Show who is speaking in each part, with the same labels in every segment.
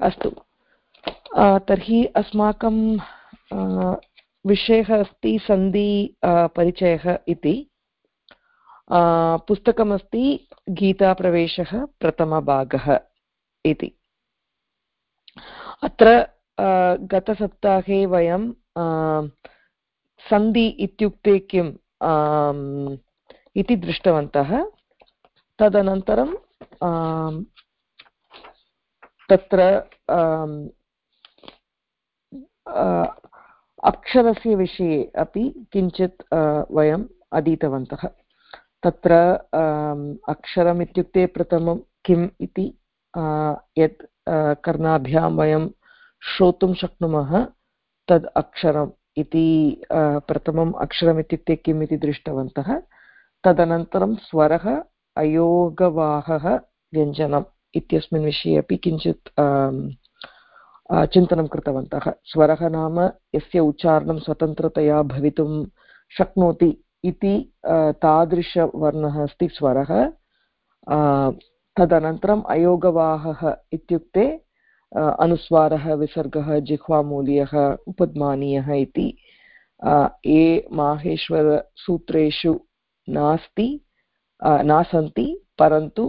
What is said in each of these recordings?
Speaker 1: अस्तु। तर्हि अस्माकं विषयः अस्ति सन्धि परिचयः इति। पुस्तकमस्ति गीताप्रवेशः प्रथमभागः इति। अत्र गतसप्ताहे वयं सन्धि इत्युक्ते किम् इति दृष्टवन्तः। तदनन्तरं तत्र अक्षरस्य विषये अपि किञ्चित् वयम् अधीतवन्तः। तत्र अक्षरम् इत्युक्ते प्रथमं किम् इति यत् कर्णाभ्यां वयं श्रोतुं शक्नुमः, तद् अक्षरम् इति प्रथमम् अक्षरम् इत्युक्ते किम् इति दृष्टवन्तः। तदनन्तरं स्वरः, अयोगवाहः, व्यञ्जनम्। इत्यस्मिन् विषये अपि किञ्चित् चिन्तनं कृतवन्तः। स्वरः नाम यस्य उच्चारणं स्वतन्त्रतया भवितुं शक्नोति इति तादृशवर्णः अस्ति स्वरः। तदनन्तरम् अयोगवाहः इत्युक्ते अनुस्वारः, विसर्गः, जिह्वामूलीयः, उपद्मानीयः इति। ये माहेश्वरसूत्रेषु नास्ति न सन्ति परन्तु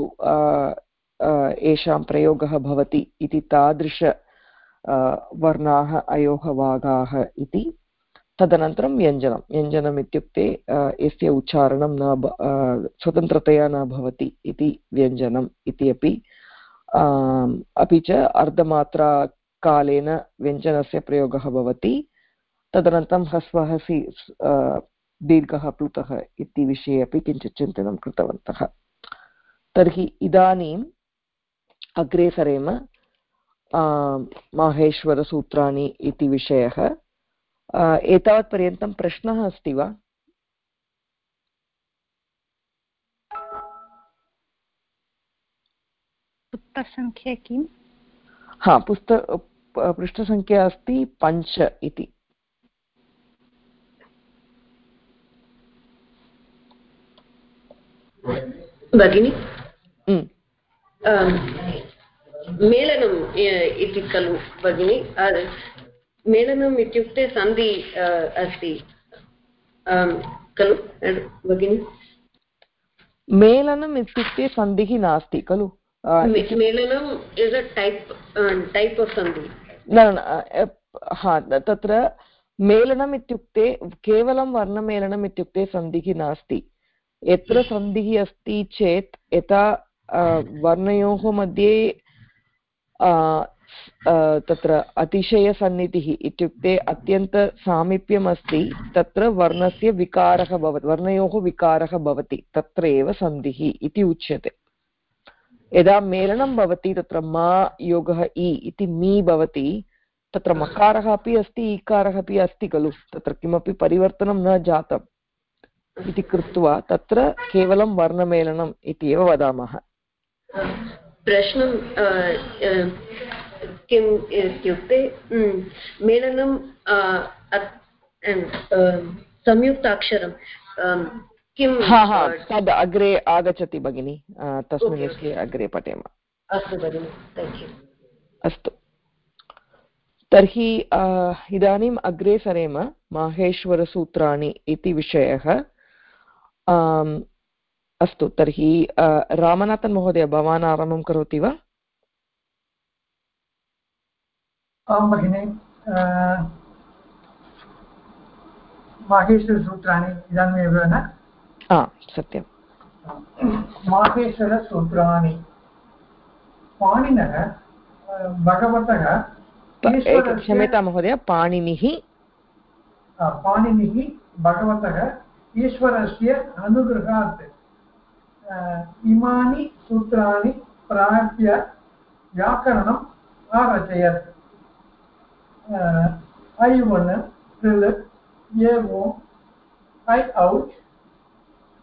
Speaker 1: येषां प्रयोगः भवति इति तादृश वर्णाः अयोगवागाः इति। तदनन्तरं व्यञ्जनं। व्यञ्जनम् इत्युक्ते यस्य उच्चारणं न स्वतन्त्रतया न भवति इति व्यञ्जनम् इति अपि अपि च अर्धमात्राकालेन व्यञ्जनस्य प्रयोगः भवति। तदनन्तरं ह्रस्वहसि दीर्घः प्लुतः इति विषये अपि किञ्चित् चिन्तनं कृतवन्तः। तर्हि इदानीम् अग्रे सरेम माहेश्वरसूत्राणि इति विषयः. एतावत्पर्यन्तं प्रश्नः अस्ति वा?
Speaker 2: पुस्तसङ्ख्या किम्?
Speaker 1: हा पुस्त पृष्ठसङ्ख्या अस्ति पञ्च इति.
Speaker 3: भगिनि? मेलनम् इति खलु भगिनि। मेलनम् इत्युक्ते सन्धि अस्ति। खलु भगिनि?
Speaker 1: मेलनम् इत्युक्ते सन्धिः नास्ति खलु?
Speaker 3: मेलनम् is a type type of सन्धि।
Speaker 1: न हा तत्र मेलनम् इत्युक्ते केवलं वर्णमेलनम् इत्युक्ते सन्धिः नास्ति। यत्र सन्धिः अस्ति चेत् यथा वर्णयोः मध्ये तत्र अतिशयसन्निधिः इत्युक्ते अत्यन्तसामीप्यम् अस्ति तत्र वर्णस्य विकारः भवति वर्णयोः विकारः भवति तत्र एव सन्धिः इति उच्यते यदा मेलनं भवति तत्र मा योगः इ इति मी भवति तत्र मकारः अपि अस्ति ईकारः अपि अस्ति खलु तत्र किमपि परिवर्तनं न जातम् इति कृत्वा तत्र केवलं वर्णमेलनम् इति एव वदामः
Speaker 3: प्रश्नं किम् इत्युक्ते मेलनं संयुक्ताक्षरं किं?
Speaker 1: तद् अग्रे आगच्छति भगिनि तस्मिन् विषये अग्रे पठेम।
Speaker 3: अस्तु भगिनि
Speaker 1: अस्तु। तर्हि इदानीम् अग्रे सरेम माहेश्वरसूत्राणि इति विषयः। अस्तु तर्हि रामनाथन् महोदय भवान् आरम्भं करोति वा?
Speaker 4: आं भगिनि माहेश्वरसूत्राणि इदानीमेव न?
Speaker 1: सत्यं
Speaker 4: माहेश्वरसूत्राणि। पाणिनः भगवतः
Speaker 1: क्षम्यतां महोदय पाणिनिः
Speaker 4: पाणिनिः भगवतः ईश्वरस्य अनुगृहात् इमानि सूत्राणि प्राप्य व्याकरणम् आरचयत् ऐ वन्, ऋल्, ए ऐ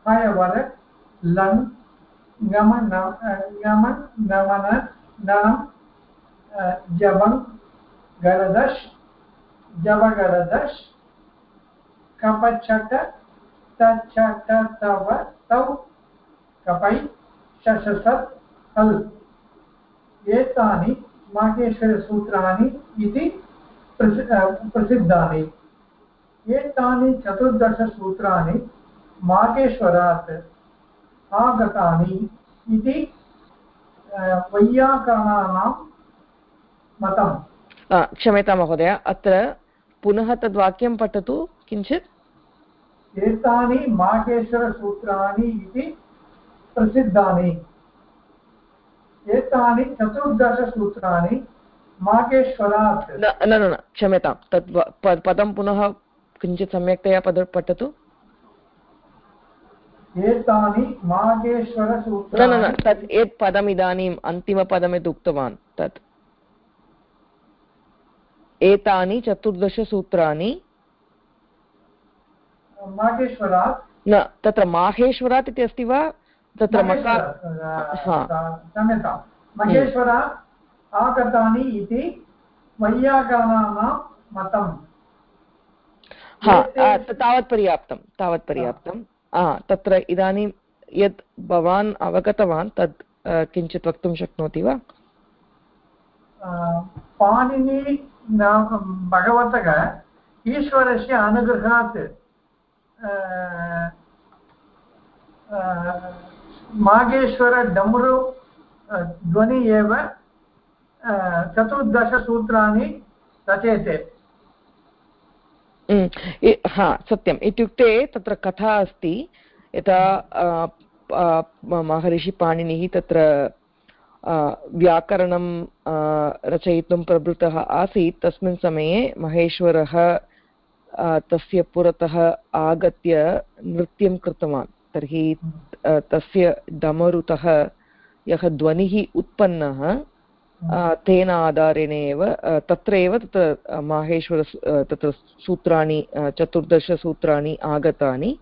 Speaker 4: हयवर लङ्, गमन गमन गरदश्, जबगरदश्, कपचट तचट तव तौ कपै शशसत् हल् एतानि माहेश्वरसूत्राणि इति प्रसि- प्रसिद्धानि। एतानि चतुर्दशसूत्राणि माहेश्वरात् आगतानि इति वैयाकरणानां मतम्।
Speaker 1: क्षम्यतां महोदय अत्र पुनः तद्वाक्यं पठतु किञ्चित्।
Speaker 4: एतानि माहेश्वरसूत्राणि इति प्रसिद्धानि। एतानि चतुर्दशसूत्राणि माहेश्वरात्
Speaker 1: न न न न, क्षम्यतां प- पदं पुनः किञ्चित् सम्यक्तया पद पठतु।
Speaker 4: एतानि
Speaker 1: न न न तत् यत् पदम् इदानीम् अन्तिमपदं यत् उक्तवान् तत् एतानि चतुर्दशसूत्राणि
Speaker 4: माहेश्वरात्
Speaker 1: न तत्र माहेश्वरात् इति अस्ति वा? तत्र।
Speaker 4: क्षम्यतां महेश्वरात् आगतानि इति वैयाकरणानां मतम्।
Speaker 1: हा तावत् पर्याप्तं तावत् पर्याप्तं। तत्र इदानीं यत् भवान् अवगतवान् तत् किञ्चित् वक्तुं शक्नोति वा?
Speaker 4: पाणिनि भगवतः ईश्वरस्य अनुग्रहात् मागेश्वर डमरु ध्वनि एव चतुर्दशसूत्राणि रचयते।
Speaker 1: हा सत्यम्। इत्युक्ते तत्र कथा अस्ति। यथा आ, आ, महर्षि पाणिनिः तत्र व्याकरणं रचयितुं प्रवृत्तः आसीत्। तस्मिन् समये महेश्वरः तस्य पुरतः आगत्य नृत्यं कृतवान्। तर्हि तस्य डमरुतः यः ध्वनिः उत्पन्नः आ, तेन आधारेण एव तत्र एव तत्र आ, माहेश्वर तत्र सूत्राणि चतुर्दशसूत्राणि आगतानि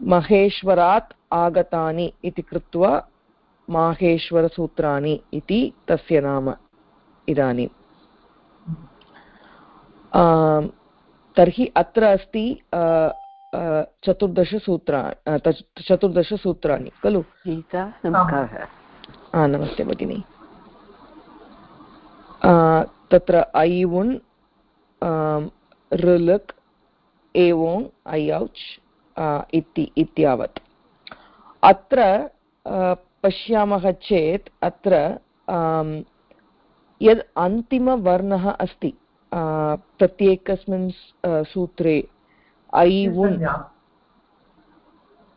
Speaker 1: महेश्वरात् आगतानि इति कृत्वा माहेश्वरसूत्राणि इति तस्य नाम इदानीम् तर्हि अत्र अस्ति चतुर्दशसूत्रा चतुर्दशसूत्राणि खलु
Speaker 5: गीता नमस्कारः
Speaker 1: हा नमस्ते भगिनि तत्र ऐ आम्, ऋलक् एवोङ् ऐ औच् इति इत्यावत् अत्र पश्यामः चेत् अत्र यद् अन्तिमवर्णः अस्ति प्रत्येकस्मिन् सूत्रे ऐ उन्
Speaker 4: संज्ञा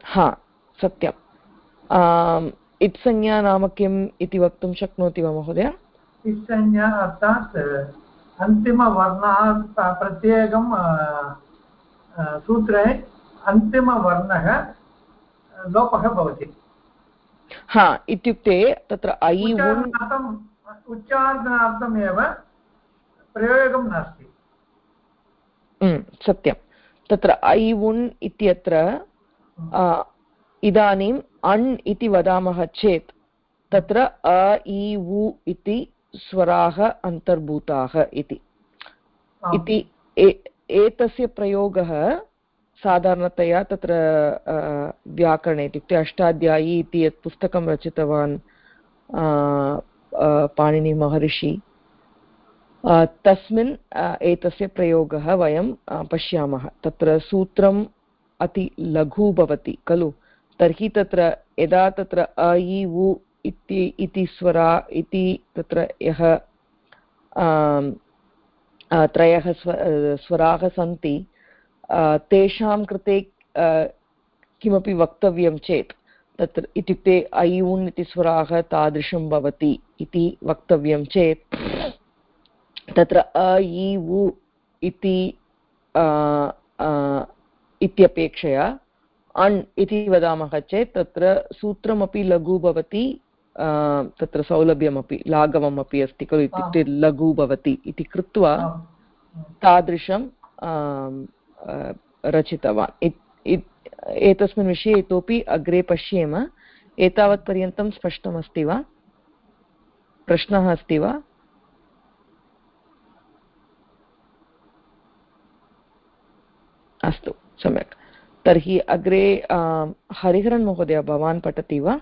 Speaker 1: हा सत्यम्। इत्संज्ञा नाम किम् इति वक्तुं शक्नोति वा महोदय?
Speaker 4: संज्ञा अर्थात् अन्तिमवर्णः प- प्रत्येकं सूत्रे अन्तिमवर्णः लोपः भवति।
Speaker 1: हा इत्युक्ते तत्र ऐ
Speaker 4: उच्चारणार्थम् एव प्रयोगं नास्ति।
Speaker 1: उम्, सत्यं तत्र ऐ उन् इत्यत्र इदानीम् अण् इति वदामः चेत् तत्र अ इ उ इति स्वराः अन्तर्भूताः इति। इति एतस्य प्रयोगः साधारणतया तत्र व्याकरणे इत्युक्ते अष्टाध्यायी इति यत् पुस्तकं रचितवान् पाणिनिमहर्षि तस्मिन् एतस्य प्रयोगः वयं पश्यामः। तत्र सूत्रम् अति लघु भवति, खलु? तर्हि तत्र यदा तत्र अ, इ, उ, इति इति स्वरा, इति तत्र यः त्रयः स्व स्वराः सन्ति तेषां कृते किमपि वक्तव्यं चेत् तत्र इत्युक्ते ऐ उन् इति स्वराः तादृशं भवति इति वक्तव्यं चेत् तत्र अ इ उ इति इत्यपेक्षया अण् इति वदामः चेत् तत्र सूत्रमपि लघु भवति तत्र सौलभ्यमपि लाघवमपि अस्ति खलु इत्युक्ते लघु भवति इति कृत्वा तादृशं रचितवान्। एतस्मिन् विषये इतोपि अग्रे पश्येम। एतावत्पर्यन्तं स्पष्टमस्ति वा? प्रश्नः अस्ति वा? अस्तु, सम्यक्। तर्हि अग्रे हरिहरन् महोदय, भवान् पठति वा?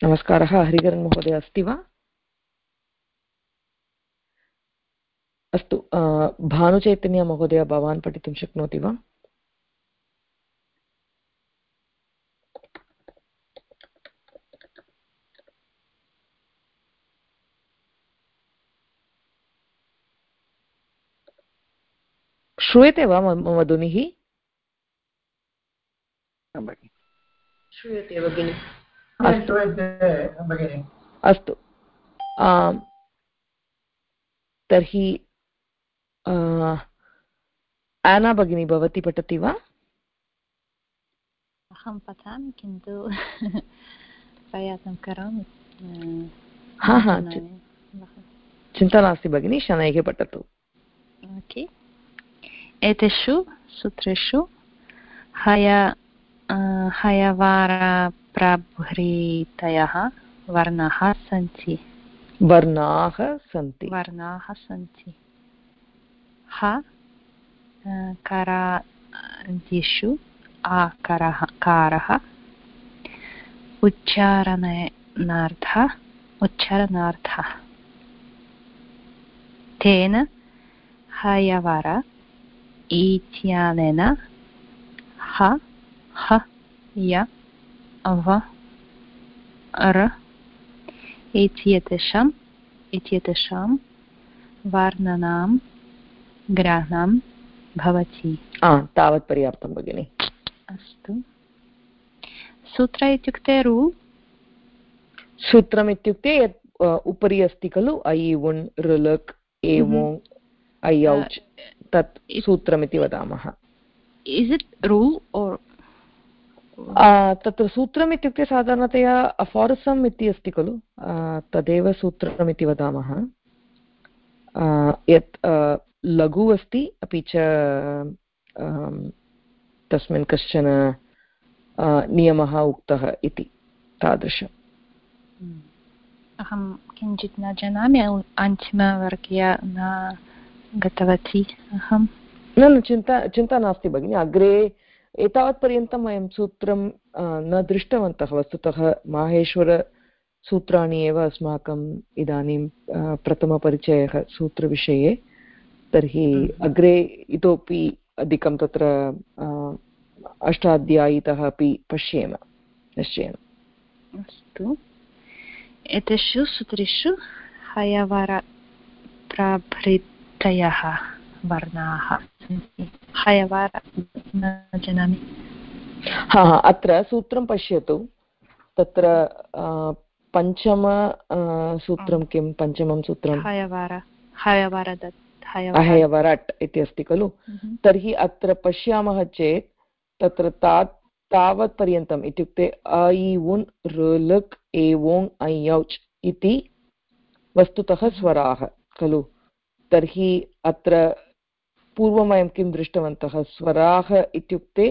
Speaker 1: नमस्कारः, हरिहरन् महोदय, अस्ति वा? अस्तु भानुचैतन्यमहोदय भवान् पठितुं शक्नोति वा? श्रूयते वा मम ध्वनिः
Speaker 3: श्रूयते भगिनि?
Speaker 1: अस्तु तर्हि आना भगिनी भवती पठति वा?
Speaker 2: अहं पठामि किन्तु प्रयासं करोमि।
Speaker 1: हा हा चिन्ता नास्ति भगिनि शनैः पठतु।
Speaker 2: ओके। एतेषु सूत्रेषु हय हयवारप्रभृतयः वर्णाः सन्ति
Speaker 1: वर्णाः सन्ति
Speaker 2: वर्णाः सन्ति ह करादिषु आकारः कारः उच्चारणार्थः उच्चारणार्थः तेन हयवर इत्यनेन ह ह य अव र इत्येतेषाम् इत्येतेषां वर्णनां ग्रहणं भवति
Speaker 1: तावत् पर्याप्तं भगिनि
Speaker 2: अस्तु। सूत्र इत्युक्ते रु?
Speaker 1: सूत्रम् इत्युक्ते यत् उपरि अस्ति खलु ऐ उण् ऋलक् एवो ऐ औच् तत् सूत्रमिति वदामः।
Speaker 2: इस् इट् रूल् ओर्
Speaker 1: तत्र सूत्रम् इत्युक्ते साधारणतया अफारसम् इति अस्ति खलु। तदेव सूत्रमिति वदामः। यत् लघु अस्ति अपि च तस्मिन् कश्चन नियमः उक्तः इति तादृशम्।
Speaker 2: अहं किञ्चित् न जानामि अन्तिमवर्गीय न गतवती अहं
Speaker 1: न न चिन्ता चिन्ता नास्ति भगिनि अग्रे एतावत्पर्यन्तं वयं सूत्रं न दृष्टवन्तः वस्तुतः माहेश्वरसूत्राणि एव अस्माकम् इदानीं प्रथमपरिचयः सूत्रविषये। तर्हि अग्रे इतोपि अधिकं तत्र अष्टाध्यायीतः अपि पश्येम निश्चयेन।
Speaker 2: अस्तु। एतेषु सूत्रेषु हयवरप्रभृतयः वर्णाः सन्ति। हयवर न जानामि।
Speaker 1: हा हा अत्र सूत्रं पश्यतु। तत्र पञ्चम सूत्रं किं? पञ्चमं सूत्रं।
Speaker 2: हयवर
Speaker 1: अहयवरट् इति अस्ति खलु? तर्हि अत्र पश्यामः चेत् तत्र तात् तावत् पर्यन्तम् इत्युक्ते इ उन् ऋलक् एवोङ् ऐ औच् इति वस्तुतः स्वराः खलु? तर्हि अत्र पूर्वं वयं किं दृष्टवन्तः? स्वराः इत्युक्ते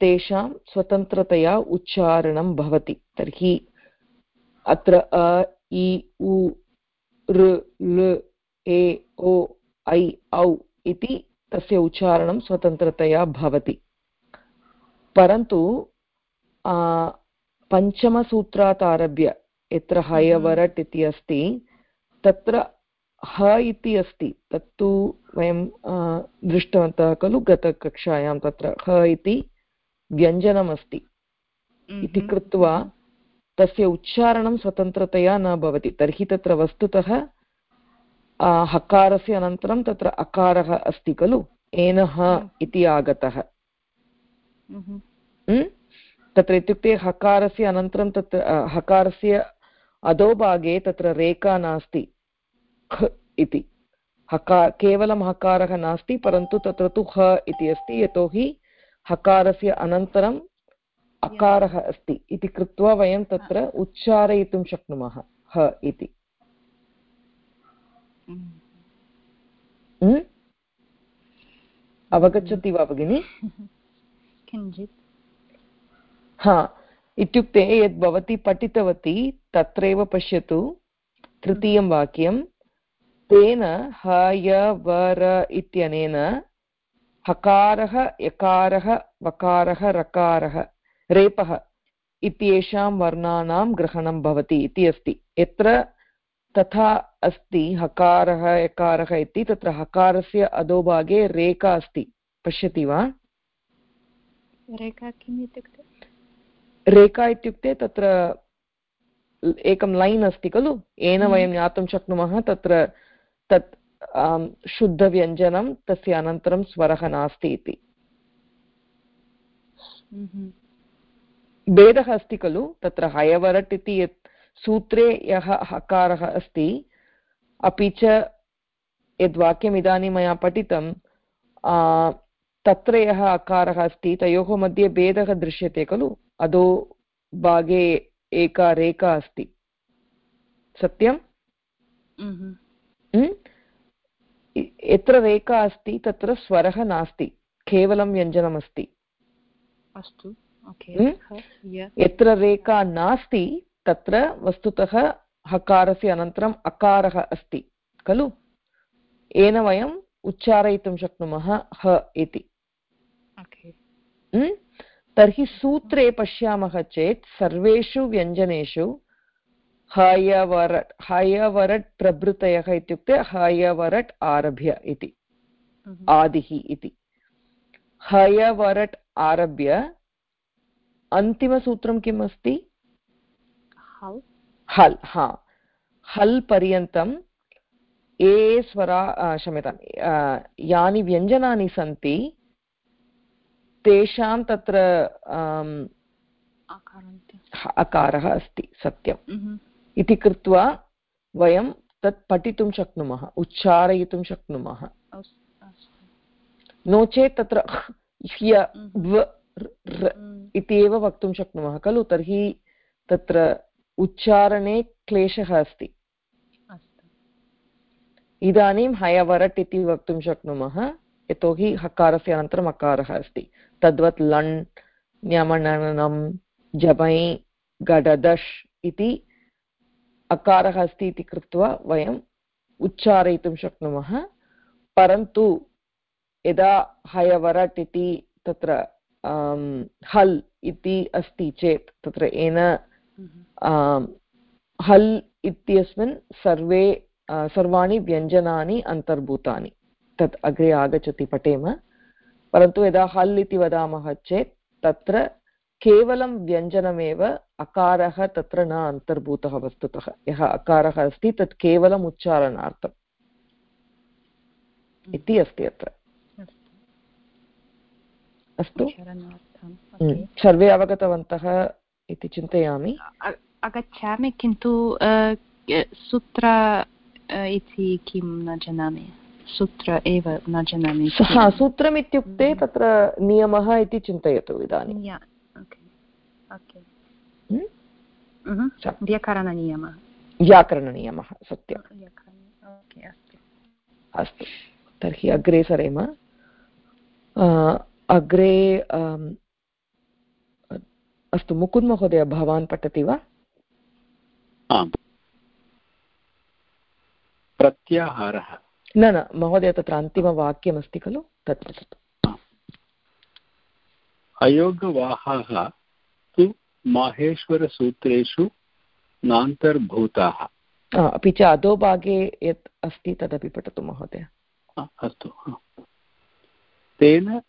Speaker 1: तेषां स्वतन्त्रतया उच्चारणं भवति। तर्हि अत्र अ इ उ ऋ लृ ए ओ ऐ औ इति तस्य उच्चारणं स्वतन्त्रतया भवति। परन्तु पञ्चमसूत्रात् आरभ्य यत्र हयवरट् इति अस्ति तत्र ह इति अस्ति तत्तु वयं दृष्टवन्तः खलु गतकक्षायां तत्र ह इति व्यञ्जनमस्ति। इति कृत्वा तस्य उच्चारणं स्वतन्त्रतया न भवति तर्हि तत्र वस्तुतः हकारस्य अनन्तरं तत्र अकारः अस्ति खलु येन ह इति आगतः। तत्र इत्युक्ते हकारस्य अनन्तरं तत्र हकारस्य अधोभागे तत्र रेखा नास्ति। ख इति। हकार केवलं हकारः नास्ति परन्तु तत्र तु ह इति अस्ति यतोहि हकारस्य अनन्तरम् अकारः अस्ति इति कृत्वा वयं तत्र उच्चारयितुं शक्नुमः ह इति। अवगच्छति वा भगिनि?
Speaker 2: किञ्चित्।
Speaker 1: हा इत्युक्ते यद् भवती पठितवती तत्रैव पश्यतु तृतीयं वाक्यं तेन हयवर इत्यनेन हकारः यकारः वकारः रकारः रेपः इत्येषां वर्णानां ग्रहणं भवति इति अस्ति। यत्र तथा अस्ति हकारः यकारः इति तत्र हकारस्य अधोभागे रेखा अस्ति। पश्यति वा?
Speaker 2: रेखा किम् इत्युक्ते?
Speaker 1: रेखा इत्युक्ते तत्र एकं लैन् अस्ति खलु? येन
Speaker 2: हम्म।
Speaker 1: वयं ज्ञातुं शक्नुमः तत्र तत् शुद्धव्यञ्जनं तस्य अनन्तरं स्वरः नास्ति इति। भेदः अस्ति खलु तत्र हयवरट् इति यत् सूत्रे यः हकारः अस्ति अपि च यद्वाक्यम् इदानीं मया पठितं तत्र यः अकारः अस्ति तयोः मध्ये भेदः दृश्यते खलु अधो भागे एका रेखा अस्ति। सत्यं? इ- यत्र रेखा अस्ति तत्र स्वरः नास्ति केवलं व्यञ्जनमस्ति।
Speaker 2: अस्तु ओके
Speaker 1: हम्म?
Speaker 2: ह,
Speaker 1: यत्र रेखा नास्ति तत्र वस्तुतः हकारस्य अनन्तरम् अकारः अस्ति खलु? येन वयम् उच्चारयितुं शक्नुमः ह इति। हम्म? तर्हि सूत्रे पश्यामः चेत् सर्वेषु व्यञ्जनेषु हयवरट् हयवरट् प्रभृतयः इत्युक्ते हयवरट् आरभ्य इति आदिः इति। हयवरट् आरभ्य अन्तिमसूत्रं किम् अस्ति?
Speaker 2: हल्।
Speaker 1: हल् हा। हल् पर्यन्तं ये स्वरा आ, यानि व्यञ्जनानि सन्ति तेषां तत्र अकारः अस्ति सत्यम्। इति कृत्वा वयं तत् पठितुं शक्नुमः उच्चारयितुं शक्नुमः। नो चेत् तत्र ह्य
Speaker 2: हम्म,
Speaker 1: ऋ
Speaker 2: हम्म,
Speaker 1: इति एव वक्तुं शक्नुमः खलु? तर्हि तत्र उच्चारणे क्लेशः अस्ति। इदानीं हयवरट् इति वक्तुं शक्नुमः यतोहि हकारस्य अनन्तरम् अकारः अस्ति। तद्वत् लण् न्यमननं जबै गडदश् इति अकारः अस्ति इति कृत्वा वयम् उच्चारयितुं शक्नुमः। परन्तु यदा हयवरट् इति तत्र हल् इति अस्ति चेत् तत्र येन
Speaker 2: हम्म,
Speaker 1: हल् इत्यस्मिन् सर्वे सर्वाणि व्यञ्जनानि अन्तर्भूतानि। तत् अग्रे आगच्छति पठेम। परन्तु यदा हल् इति वदामः चेत् तत्र केवलं व्यञ्जनमेव अकारः तत्र न अन्तर्भूतः वस्तुतः। यः अकारः अस्ति तत् केवलम् उच्चारणार्थम्। इति अस्ति अत्र।
Speaker 2: अस्तु?
Speaker 1: हम्म, सर्वे अवगतवन्तः इति चिन्तयामि।
Speaker 2: अगच्छामि किन्तु सूत्र इति किं न जानामि। सूत्र एव न जानामि।
Speaker 1: हा सूत्रम् तत्र नियमः इति चिन्तयतु इदानीं
Speaker 2: या, ओके ओके
Speaker 1: हम्म?
Speaker 2: Mhm.
Speaker 1: स-
Speaker 2: व्याकरणनियमः
Speaker 1: व्याकरणनियमः सत्यम्
Speaker 2: अस्तु
Speaker 1: अस्तु तर्हि अग्रे सरेम अग्रे अस्तु मुकुन्द महोदय भवान् पठति वा
Speaker 6: आम् प्रत्याहारः
Speaker 1: न न महोदय तत्र अन्तिमवाक्यमस्ति खलु तत् पठतु
Speaker 6: अयोगवाहाः माहेश्वरसूत्रेषु नान्तर्भूताः।
Speaker 1: अपि च अधोभागे यत् अस्ति तदपि पठतु महोदय।
Speaker 6: अस्तु तेन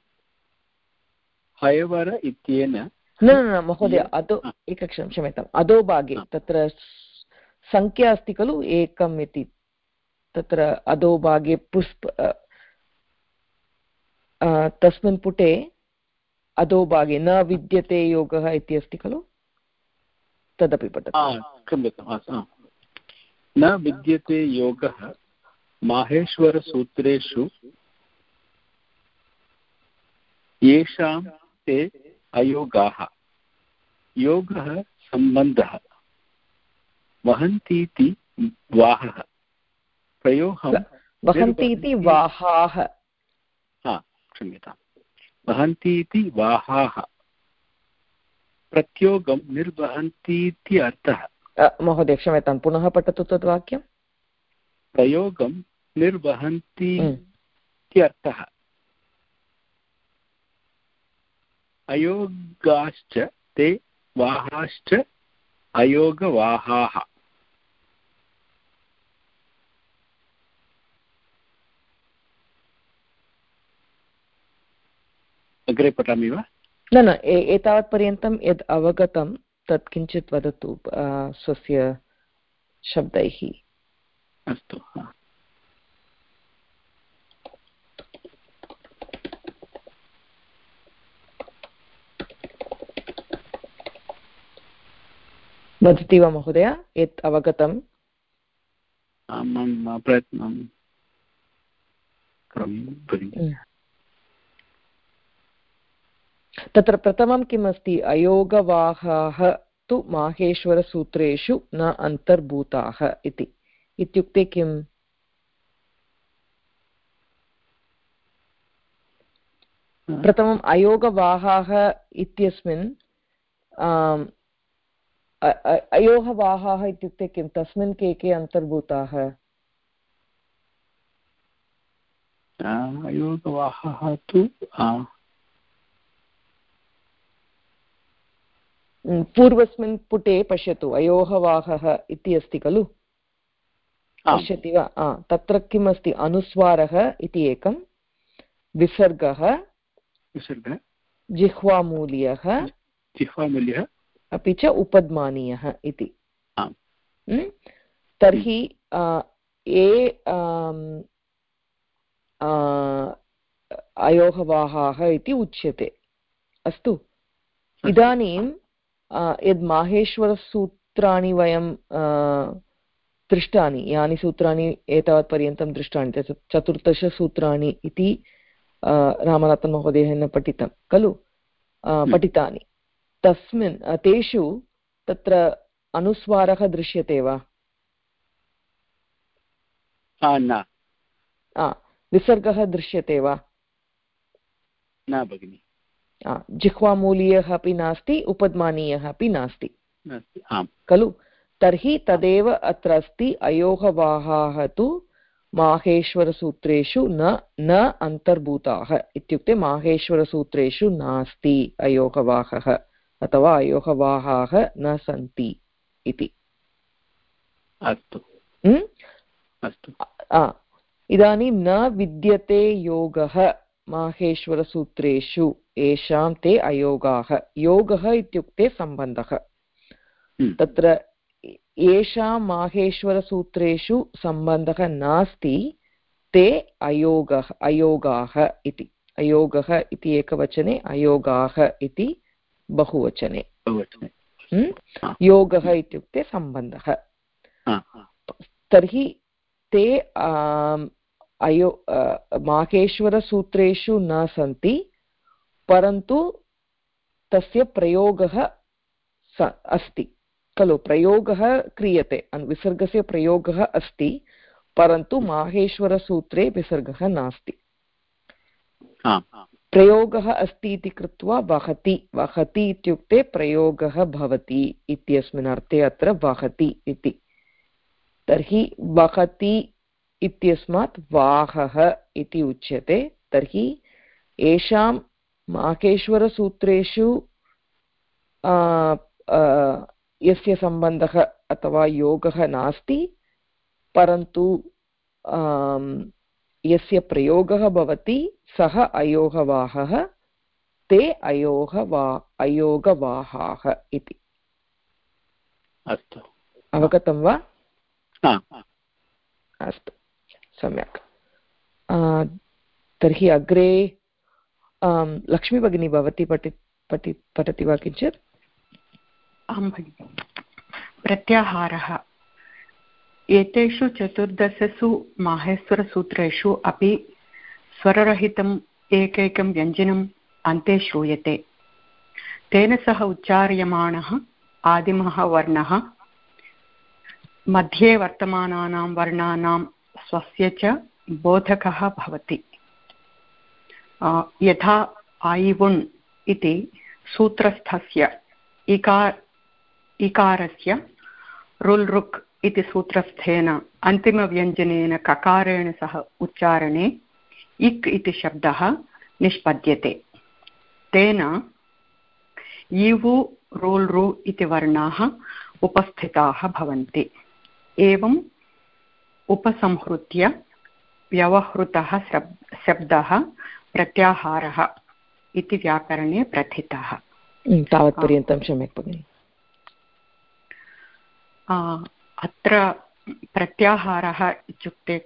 Speaker 6: हयवर इत्येन
Speaker 1: न न न महोदय अधो एकक्षणं क्षम्यताम्। अधोभागे तत्र सङ्ख्या अस्ति खलु एकम् इति। तत्र अधोभागे पुष्प तस्मिन् पुटे अधोभागे न विद्यते योगः इति अस्ति खलु? तदपि पठतु।
Speaker 6: क्षम्यताम्। न विद्यते योगः माहेश्वरसूत्रेषु येषां ते अयोगाः। योगः सम्बन्धः। वहन्तीति वाहः। प्रयोहं
Speaker 1: वहन्ति इति वाहाः।
Speaker 6: हा क्षम्यताम्। वहन्ति इति वाहाः। प्रत्योगं निर्वहन्तीति अर्थः।
Speaker 1: महोदय क्षम्यतां पुनः पठतु तद् वाक्यं
Speaker 6: प्रयोगं निर्वहन्ति
Speaker 1: हम्म.
Speaker 6: इत्यर्थः अयोगाश्च ते वाहाश्च अयोगवाहाः। अग्रे पठामि वा?
Speaker 1: न न एतावत्पर्यन्तं यद् अवगतं तत् किञ्चित् वदतु स्वस्य शब्दैः।
Speaker 6: अस्तु
Speaker 1: वदति वा महोदय यत् अवगतम्
Speaker 6: आमां प्रयत्नं
Speaker 1: तत्र प्रथमं किम् अस्ति अयोगवाहाः तु माहेश्वरसूत्रेषु न अन्तर्भूताः इति। इत्युक्ते किम्? प्रथमम् अयोगवाहाः इत्यस्मिन् अयोः वाहाः इत्युक्ते किं तस्मिन् के के अन्तर्भूताः?
Speaker 6: अयोगवाहः तु
Speaker 1: पूर्वस्मिन् पुटे पश्यतु अयोहवाहः इति अस्ति खलु? पश्यति वा? तत्र किम् अस्ति? अनुस्वारः इति एकं विसर्गः
Speaker 6: विसर्गः।
Speaker 1: जिह्वामूल्यः
Speaker 6: जिह्वामूल्यः।
Speaker 1: अपि च उपद्मानीयः इति। तर्हि ये अयोहवाहाः इति उच्यते। अस्तु। इदानीं यद् माहेश्वरसूत्राणि वयं दृष्टानि यानि सूत्राणि एतावत्पर्यन्तं दृष्टानि चतुर्दशसूत्राणि इति रामनाथन्महोदयेन पठितं खलु? पठितानि। तस्मिन् तेषु तत्र अनुस्वारः दृश्यते वा? विसर्गः दृश्यते वा?
Speaker 6: न भगिनि।
Speaker 1: जिह्वामूलीयः अपि नास्ति उपद्मानीयः अपि नास्ति खलु तर्हि तदेव अत्र अस्ति अयोगवाहाः तु माहेश्वरसूत्रेषु न न अन्तर्भूताः इत्युक्ते माहेश्वरसूत्रेषु नास्ति अयोगवाहः अथवा अयोगवाहाः न सन्ति इति
Speaker 6: अस्तु अस्तु
Speaker 1: इदानीं न विद्यते योगः माहेश्वरसूत्रेषु येषां ते अयोगाः योगः इत्युक्ते सम्बन्धः।
Speaker 6: हम्म।
Speaker 1: तत्र येषां माहेश्वरसूत्रेषु सम्बन्धः नास्ति ते अयोगः अयोगाः इति। अयोगः इति एकवचने अयोगाः इति बहुवचने। हम्म? योगः इत्युक्ते सम्बन्धः। तर्हि ते अयो माहेश्वरसूत्रेषु न सन्ति परन्तु तस्य प्रयोगः अस्ति। खलु प्रयोगः क्रियते विसर्गस्य प्रयोगः अस्ति परन्तु माहेश्वरसूत्रे विसर्गः नास्ति। प्रयोगः अस्ति इति कृत्वा वहति। वहति इत्युक्ते प्रयोगः भवति इत्यस्मिन् अर्थे अत्र वहति इति। तर्हि वहति इत्यस्मात् वाहः इति उच्यते। तर्हि येषां माकेश्वरसूत्रेषु यस्य सम्बन्धः अथवा योगः नास्ति परन्तु यस्य प्रयोगः भवति सः अयोगवाहः ते अयोगवा अयोगवाहाः इति।
Speaker 6: अस्तु।
Speaker 1: अवगतं वा? अस्तु। सम्यक्। तर्हि अग्रे लक्ष्मी भगिनी भवती पठि पठि, पठति वा किञ्चित्?
Speaker 5: आं भगिनि। प्रत्याहारः। एतेषु चतुर्दशसु माहेश्वरसूत्रेषु अपि स्वररहितम् एकैकं व्यञ्जनम् अन्ते श्रूयते। तेन सह उच्चार्यमाणः आदिमः वर्णः। मध्ये वर्तमानानां वर्णानां स्वस्य च बोधकः भवति। यथा आयिवुण् इति सूत्रस्थस्य इकार, इकारस्य रुल् रुक् इति सूत्रस्थेन अन्तिमव्यञ्जनेन ककारेण सह उच्चारणे इक् इति शब्दः निष्पद्यते। तेन इवु रूल् रु इति वर्णाः उपस्थिताः भवन्ति। एवम् उपसंहृत्य व्यवहृतः शब्दः प्रत्याहारः इति व्याकरणे प्रथितः।
Speaker 1: तावत्पर्यन्तं सम्यक् भगिनि।
Speaker 5: अत्र प्रत्याहारः इत्युक्ते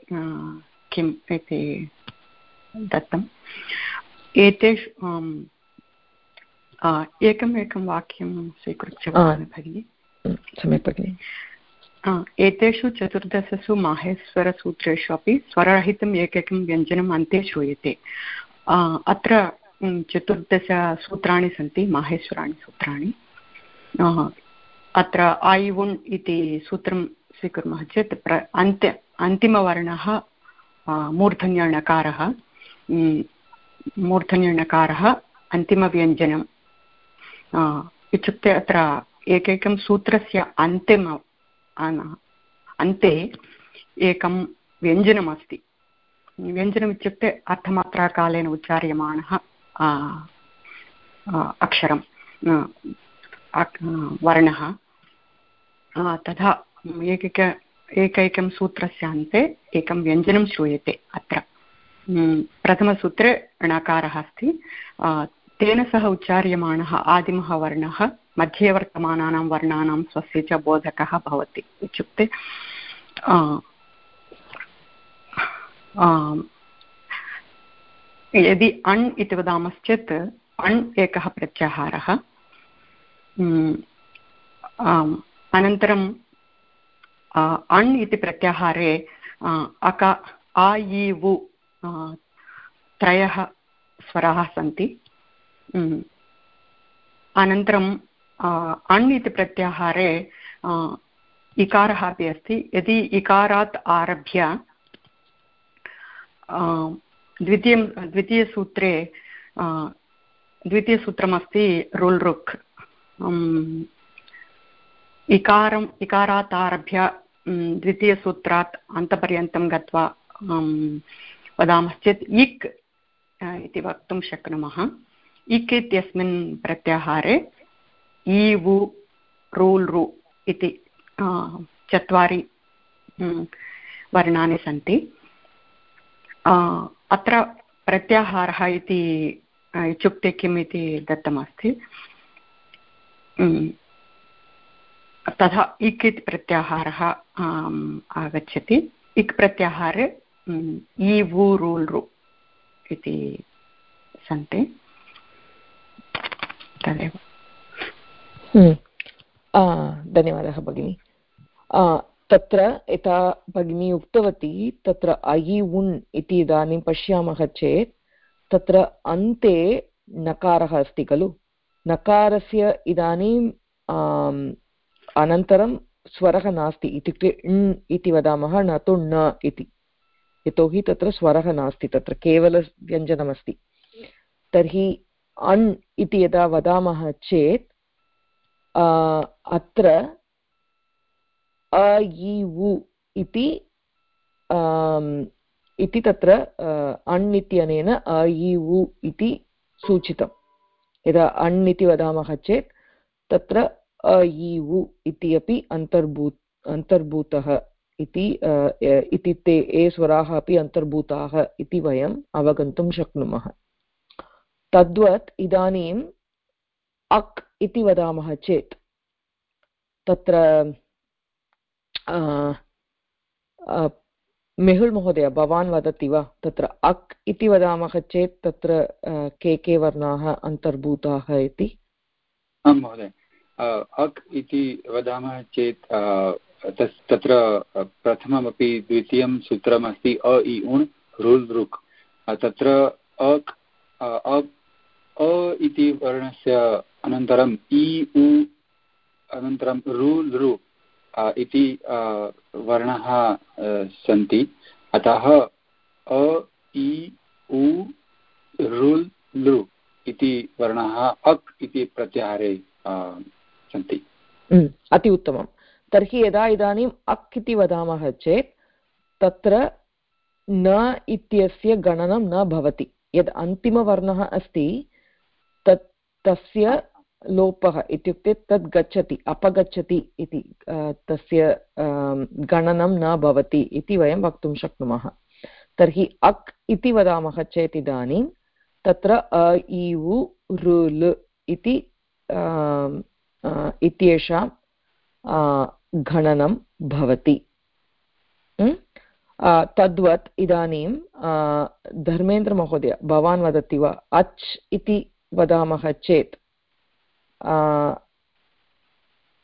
Speaker 5: किम् इति दत्तम्। एतेषु एकम् एकं वाक्यं स्वीकृत्य भगिनि।
Speaker 1: सम्यक् भगिनि।
Speaker 5: एतेषु चतुर्दशसु माहेश्वरसूत्रेषु अपि स्वररहितम् एकैकं व्यञ्जनम् अन्ते श्रूयते। अत्र चतुर्दशसूत्राणि सन्ति, माहेश्वराणि सूत्राणि। अत्र ऐ उण् इति सूत्रं स्वीकुर्मः चेत्, प्र, अन्त्य, अन्तिमवर्णः मूर्धन्यणकारः मूर्धन्यणकारः अन्तिमव्यञ्जनम् इत्युक्ते अत्र एकैकं सूत्रस्य अन्तिम अन्ते एकं व्यञ्जनमस्ति। व्यञ्जनम् इत्युक्ते अर्थमात्राकालेन उच्चार्यमाणः अक्षरं वर्णः। तथा एकैक, एकैकं सूत्रस्य अन्ते एकं व्यञ्जनं श्रूयते अत्र। प्रथमसूत्रे णकारः अस्ति। तेन सह उच्चार्यमाणः आदिमः वर्णः मध्ये वर्तमानानां वर्णानां स्वस्य च बोधकः भवति इत्युक्ते यदि अण् इति वदामश्चेत्, अण् एकः प्रत्याहारः। अनन्तरं अण् इति प्रत्याहारे अक, आ, इ, वु त्रयः स्वराः सन्ति। अनन्तरं अण् इति प्रत्याहारे इकारः अपि अस्ति। यदि इकारात् आरभ्य द्वितीयं द्वितीयसूत्रे द्वितीयसूत्रमस्ति रुल् रुक् इकारम् इकारात् आरभ्य द्वितीयसूत्रात् अन्तपर्यन्तं गत्वा वदामश्चेत् इक् इति वक्तुं शक्नुमः इक् इत्यस्मिन् प्रत्याहारे इ वु रूल् रु इति चत्वारि वर्णानि सन्ति अत्र प्रत्याहारः इति इत्युक्ते किम् इति दत्तमस्ति। तथा इक् इति प्रत्याहारः आगच्छति। इक् प्रत्याहारे इ, वु रूल् रु इति सन्ति। तदेव।
Speaker 1: धन्यवादः भगिनि। तत्र यथा भगिनी उक्तवती, तत्र अयि उण् इति इदानीं पश्यामः चेत्, तत्र अन्ते नकारः अस्ति खलु। नकारस्य इदानीं अनन्तरं स्वरः नास्ति, इत्युक्ते ण् इति वदामः, न तु ण इति। यतोहि तत्र स्वरः नास्ति, तत्र केवलव्यञ्जनमस्ति तर्हि अण् इति यदा वदामः चेत् अत्र अ उ इति इति तत्र अण् इत्यनेन अ उ इति सूचितं। यदा अण् इति वदामः चेत्, तत्र अ इ इति अपि अन्तर्भूत, अन्तर्भूतः इति इति ते ये स्वराः अपि अन्तर्भूताः इति वयम् अवगन्तुं शक्नुमः। तद्वत् इदानीम् अक् इति वदामः चेत्, तत्र मेहुल् महोदय, भवान् वदति वा? तत्र अक् इति वदामः चेत् तत्र के के वर्णाः अन्तर्भूताः इति?
Speaker 6: आं महोदय। अक् इति वदामः चेत् तस्, तत्र प्रथममपि द्वितीयं सूत्रमस्ति अ, इ, उण्, रुल्, रुक्। तत्र अक्, अ इति वर्णस्य अनन्तरम् इ, उ, अनन्तरं रुल् रु इति वर्णः सन्ति। अतः अ, इ, उ रुल् लृ इति वर्णः, अक् इति प्रत्याहारे सन्ति।
Speaker 1: अति उत्तमं तर्हि यदा इदानीम् अक् इति वदामः चेत्, तत्र न इत्यस्य गणनं न भवति। यद् अन्तिमवर्णः अस्ति, तत्, तस्य लोपः इत्युक्ते तद् गच्छति, अपगच्छति इति तस्य गणनं न भवति इति वयं वक्तुं शक्नुमः। तर्हि अक् इति वदामः चेत् इदानीं तत्र अ इ उ ऋ इति इत्येषां गणनं भवति। तद्वत् इदानीं धर्मेन्द्रमहोदय, भवान् वदति वा? अच् इति वदामः चेत्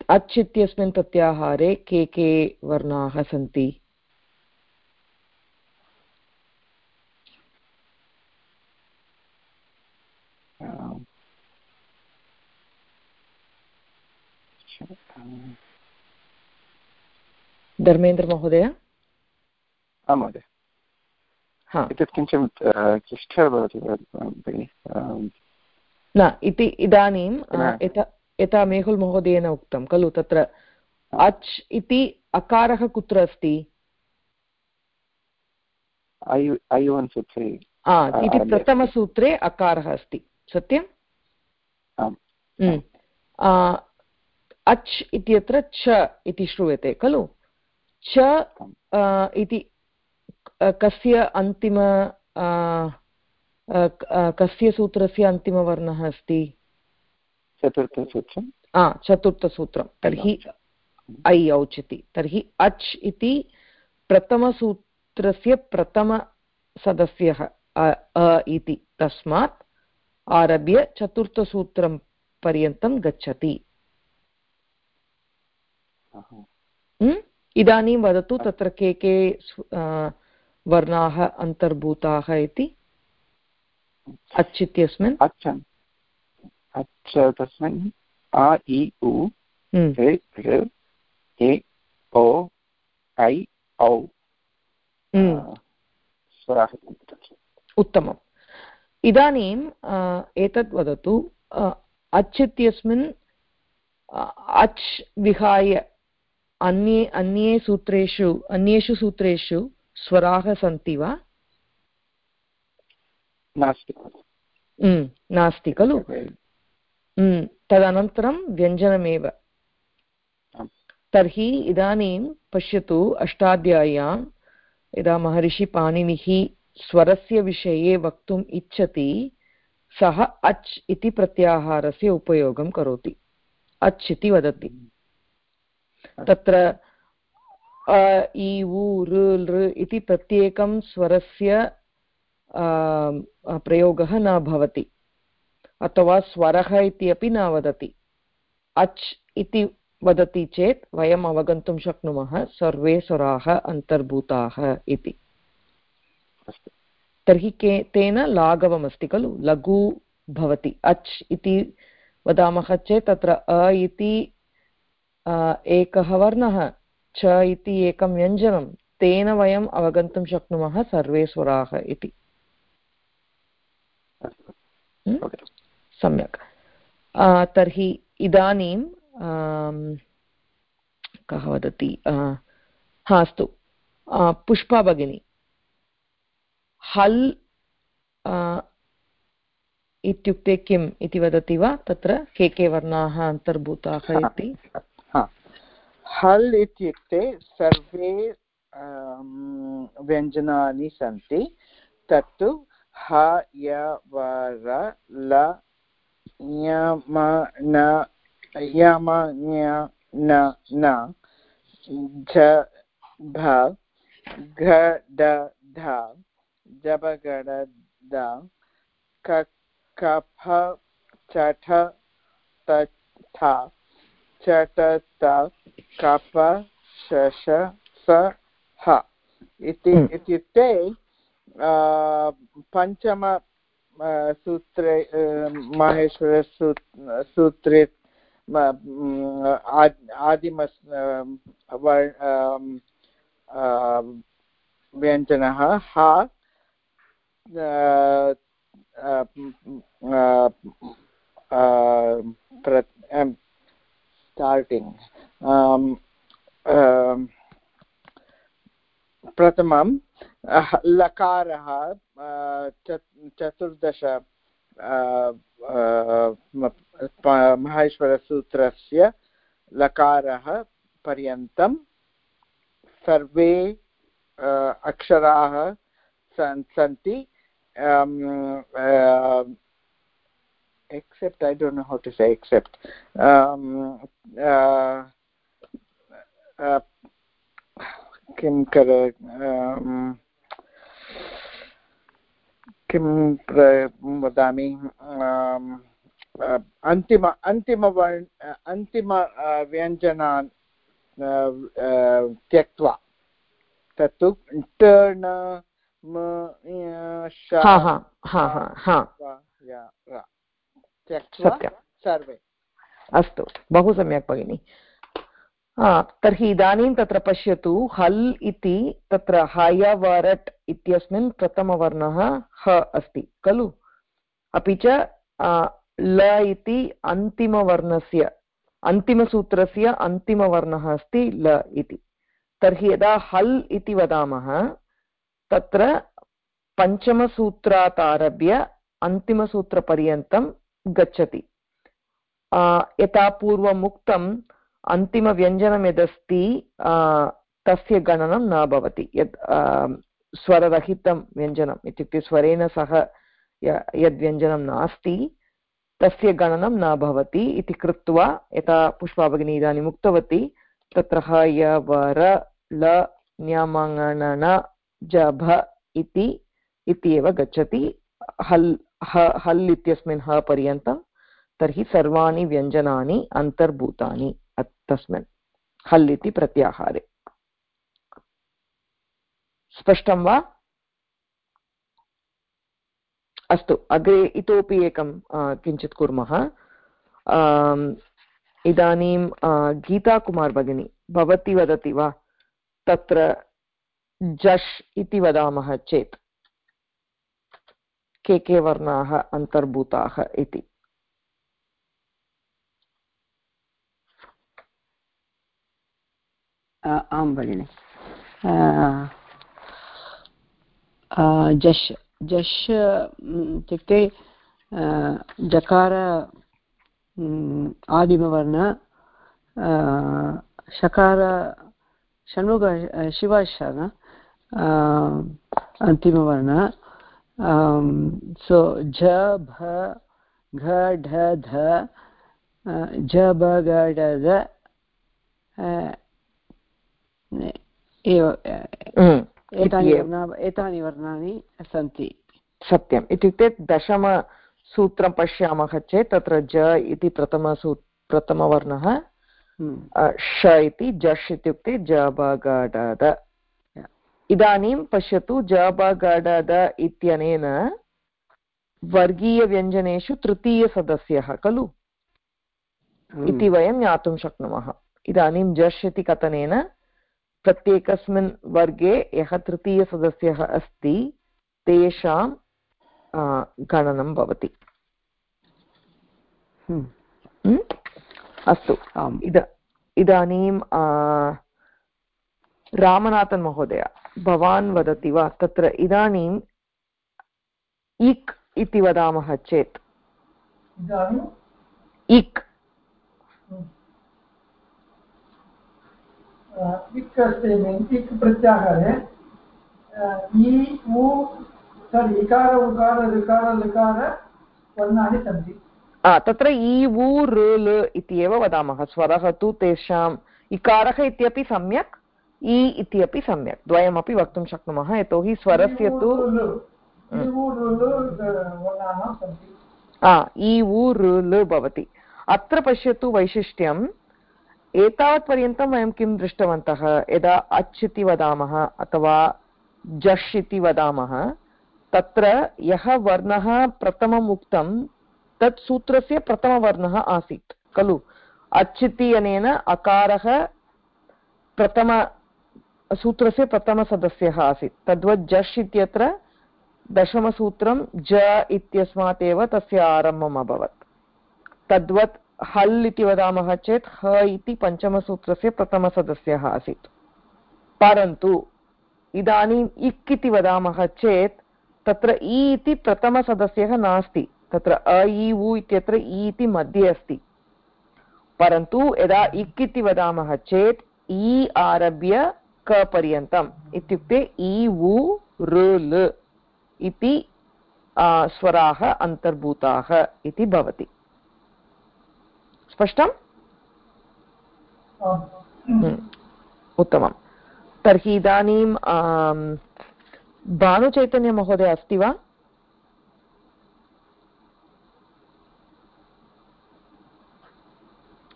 Speaker 1: अच् इत्यस्मिन् प्रत्याहारे के के वर्णाः सन्ति? धर्मेन्द्रमहोदय?
Speaker 6: आं महोदय। एतत् किञ्चित् क्लिष्टः भवति भगिनि?
Speaker 1: न इति इदानीं यथा मेहुल् महोदयेन उक्तं खलु तत्र अच् इति अकारः कुत्र अस्ति? इति प्रथमसूत्रे अकारः अस्ति सत्यम्? अच् इत्यत्र छ इति श्रूयते खलु? च इति कस्य अन्तिम कस्य सूत्रस्य अन्तिमवर्णः अस्ति?
Speaker 6: चतुर्थसूत्रं?
Speaker 1: चतुर्थसूत्रं। तर्हि ऐ औचिति। तर्हि अच् इति प्रथमसूत्रस्य प्रथमसदस्यः अ इति। तस्मात् आरभ्य चतुर्थसूत्रं पर्यन्तं गच्छति। इदानीं वदतु तत्र के के वर्णाः अन्तर्भूताः इति। अच् इत्यस्मिन्
Speaker 6: अच्छा। अच्छा तस्मिन् आ इ उ ए ओ ऐ औ। स्वराः
Speaker 1: उत्तमम्। इदानीम् एतत् वदतु अच् इत्यस्मिन् अच् विहाय अन्ये अन्ये सूत्रेषु अन्येषु सूत्रेषु स्वराः सन्ति वा?
Speaker 6: नास्ति।
Speaker 1: नास्ति खलु? तदनन्तरं व्यञ्जनमेव। तर्हि इदानीं पश्यतु अष्टाध्याय्यां यदा महर्षिपाणिनिः स्वरस्य विषये वक्तुम् इच्छति सः अच् इति प्रत्याहारस्य उपयोगं करोति। अच् इति वदति। तत्र अ इ उ ऋ लृ इति प्रत्येकं स्वरस्य प्रयोगः न भवति अथवा स्वरः इति अपि न वदति. अच् इति वदति चेत् वयम् अवगन्तुं शक्नुमः सर्वे स्वराः अन्तर्भूताः इति. तर्हि के तेन लाघवमस्ति खलु? लघु भवति। अच् इति वदामः चेत् तत्र अ इति एकः वर्णः च इति एकं व्यञ्जनं तेन वयम् अवगन्तुं शक्नुमः सर्वे स्वराः इति। सम्यक्। तर्हि इदानीं कः वदति? हा अस्तु। पुष्पा भगिनी। हल् इत्युक्ते किम् इति वदति वा? तत्र के के वर्णाः अन्तर्भूताः इति।
Speaker 7: हल् इत्युक्ते सर्वे व्यञ्जनानि सन्ति। तत्तु ह य वर ल यम न यम न न झ भ घ ड ध द क कफ चठ तथा चट त कप शश स ह इति हम्म। इत्युक्ते पञ्चम सूत्रे माहेश्वरसू सूत्रे आदिम व्यञ्जनः हा स्टार्टिङ्ग् प्रथमं लकारः चतुर्दश माहेश्वरसूत्रस्य लकारः पर्यन्तं सर्वे अक्षराः सन् सन्ति know how to say except um, uh, uh, किं कर किं वदामि अन्तिम अन्तिमवर्ण अन्तिम व्यञ्जनान् त्यक्त्वा। तत्तु टर्न त्यक्त्वा सर्वे।
Speaker 1: अस्तु बहु सम्यक् भगिनि। तर्हि इदानीं तत्र पश्यतु, हल् इति तत्र हयवरट् इत्यस्मिन् प्रथमवर्णः ह अस्ति, खलु? अपि च ल इति अन्तिमवर्णस्य, अन्तिमसूत्रस्य अन्तिमवर्णः अस्ति ल इति। तर्हि यदा हल् इति वदामः, तत्र पञ्चमसूत्रात् आरभ्य अन्तिमसूत्रपर्यन्तं गच्छति। यथा पूर्वम् उक्तम् अन्तिमव्यञ्जनं यदस्ति तस्य गणनं न भवति. यत् स्वररहितं व्यञ्जनम् इत्युक्ते स्वरेण सह यद्व्यञ्जनं नास्ति, तस्य गणनं न भवति इति कृत्वा यथा पुष्पा भगिनी इदानीम् उक्तवती, तत्र ह, य वर ल, न्यमङ्गणन जभ इति इत्येव गच्छति. हल् हल् इत्यस्मिन् ह पर्यन्तं तर्हि सर्वाणि व्यञ्जनानि अन्तर्भूतानि. तस्मिन् हल् इति प्रत्याहारे। स्पष्टं वा? अस्तु, अग्रे इतोपि एकं किञ्चित् कुर्मः। इदानीं गीताकुमार् भगिनी भवती वदति वा? तत्र जश् इति वदामः चेत्। के के वर्णाः अन्तर्भूताः इति।
Speaker 5: आं भगिनि जश् जश् इत्युक्ते जकार आदिमवर्ण शकार, षण्मुख शिवाशन अन्तिमवर्ण सो, झ, भ, घ, ढ झ ग, ड, ध एव एतानि एतानि वर्णानि सन्ति।
Speaker 1: सत्यम्। इत्युक्ते दशमसूत्रं पश्यामः चेत् तत्र ज इति प्रथमसू प्रथमवर्णः ष इति जश् इत्युक्ते ज ब ग ड द। इदानीं पश्यतु ज ब ग ड द इत्यनेन वर्गीयव्यञ्जनेषु तृतीयसदस्यः खलु? इति वयं ज्ञातुं शक्नुमः। इदानीं जश् इति कथनेन प्रत्येकस्मिन् वर्गे यः तृतीयसदस्यः अस्ति तेषां गणनं भवति। हम्म। हम्म? अस्तु। इद इदानीं रामनाथन् महोदय भवान् वदति वा? तत्र इदानीम् इक् इति वदामः चेत्। इक्।
Speaker 4: इक् अस्ति इक् प्रत्याहारे इ उ सारि इकार उकार ऋकार लकार वर्णानि सन्ति।
Speaker 1: तत्र इ उ इति एव वदामः। स्वरः तु तेषाम् इकारः इत्यपि सम्यक् इ इत्यपि सम्यक्। द्वयमपि वक्तुं शक्नुमः यतोहि स्वरस्य तु इ उ भवति। अत्र पश्यतु वैशिष्ट्यं एतावत्पर्यन्तं वयं किं दृष्टवन्तः? यदा अच् इति वदामः अथवा जश् इति वदामः, तत्र यः वर्णः प्रथमम् उक्तं, तत् सूत्रस्य प्रथमवर्णः आसीत्। खलु? अच् इति अनेन अकारः प्रथम, सूत्रस्य प्रथमसदस्यः आसीत्। तद्वत् जश् इत्यत्र दशमसूत्रं ज इत्यस्मात् एव तस्य आरम्भम् अभवत्। तद्वत् हल् इति वदामः चेत् ह इति पञ्चमसूत्रस्य प्रथमसदस्यः आसीत्। परन्तु इदानीम् इक् इति वदामः चेत् तत्र इ इति प्रथमसदस्यः नास्ति। तत्र अ, इ, उ इत्यत्र इ इति मध्ये अस्ति। परन्तु यदा इक् इति वदामः चेत् इ आरभ्य क पर्यन्तम् इत्युक्ते इ, उ इति स्वराः अन्तर्भूताः इति भवति। स्पष्टम् हम्म। उत्तमं. तर्हि इदानीं भानुचैतन्यमहोदय अस्ति वा?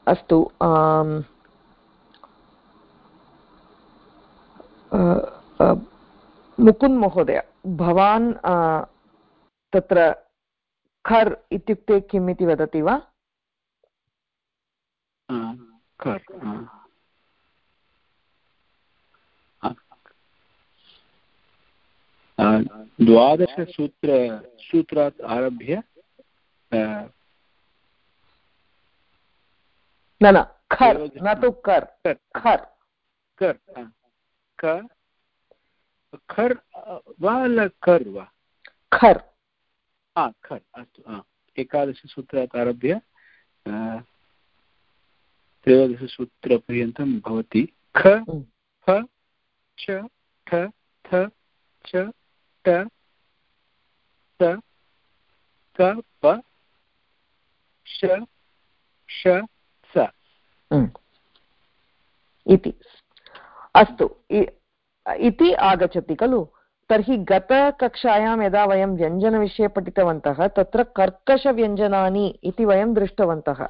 Speaker 1: अस्तु मुकुन्द् महोदय भवान् तत्र खर् इत्युक्ते किम् इति वदति वा?
Speaker 6: द्वादशसूत्र सूत्रात् आरभ्य
Speaker 1: न न खर् न तु कर् खर्
Speaker 6: कर् खर् वा कर् वा
Speaker 1: खर्
Speaker 6: खर् अस्तु एकादशसूत्रात् आरभ्य त्रयोदशसूत्रपर्यन्तं भवति ख फ च ठ थ च ट त क प श श स।
Speaker 1: इति। अस्तु। इति आगच्छति खलु। तर्हि गतकक्षायां यदा वयं व्यञ्जनविषये पठितवन्तः तत्र कर्कशव्यञ्जनानि इति वयं दृष्टवन्तः।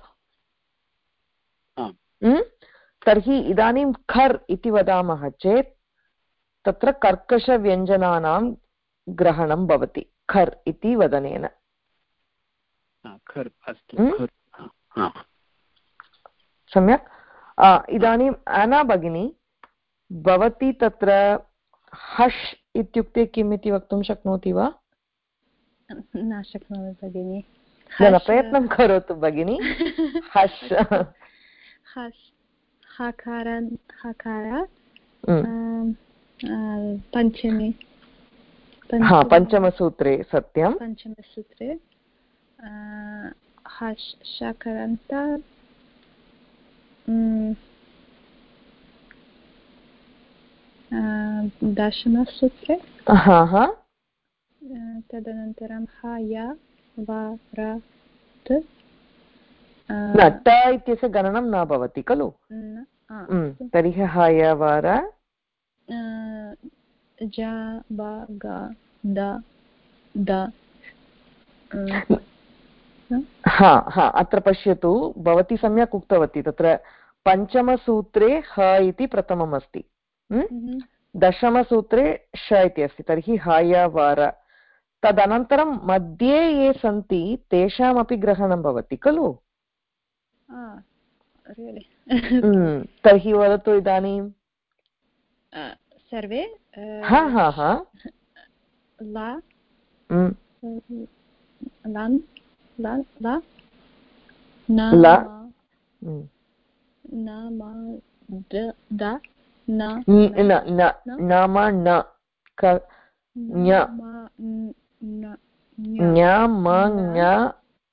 Speaker 1: तर्हि इदानीं खर् इति वदामः चेत् तत्र कर्कशव्यञ्जनानां ग्रहणं भवति खर् इति वदनेन। सम्यक्? इदानीम् आना भगिनी भवती तत्र हश् इत्युक्ते किम् इति वक्तुं शक्नोति वा?
Speaker 2: न शक्नोमि भगिनि।
Speaker 1: प्रयत्नं करोतु भगिनि। हश्
Speaker 2: हस् हकार हकार पञ्चमी
Speaker 1: पञ्चमसूत्रे सत्यं
Speaker 2: पञ्चमसूत्रे शकरन्त दशमसूत्रे तदनन्तरं ह य व
Speaker 1: न ट इत्यस्य गणनं न भवति खलु तर्हि हयवर हा हा अत्र पश्यतु भवती सम्यक् उक्तवती तत्र पञ्चमसूत्रे ह इति प्रथमम् अस्ति. दशमसूत्रे श इति अस्ति. तर्हि हयवर तदनन्तरं मध्ये ये सन्ति तेषामपि ग्रहणं भवति खलु हम्म, तर्हि वदतु इदानीं
Speaker 2: सर्वे
Speaker 1: हा हा हा
Speaker 2: ला
Speaker 1: हम्म।
Speaker 2: लन् ला
Speaker 1: ला नाम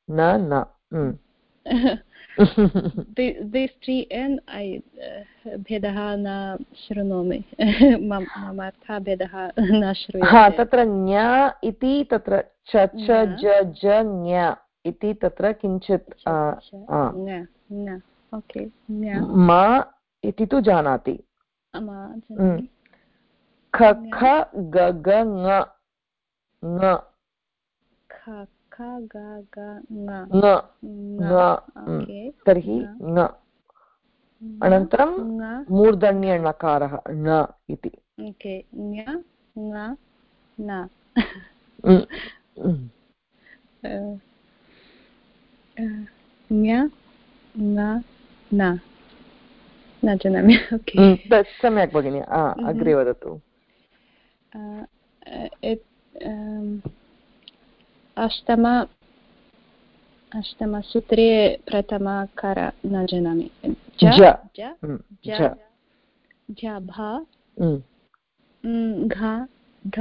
Speaker 1: न न
Speaker 2: these three n i भेदः न शृणोमि. मम अर्थः भेदः न श्रूयते.
Speaker 1: हा तत्र ञ इति तत्र च च ज ज ञ इति तत्र किञ्चित् म इति तु जानाति. ख ख ग ग ङ. तर्हि ङ. अनन्तरं मूर्धन्यणकारः ण इति.
Speaker 2: न. जानामि.
Speaker 1: सम्यक् भगिनि. अग्रे वदतु.
Speaker 2: अष्टम अष्टमसूत्रे प्रथमकार न जानामि झ घ ध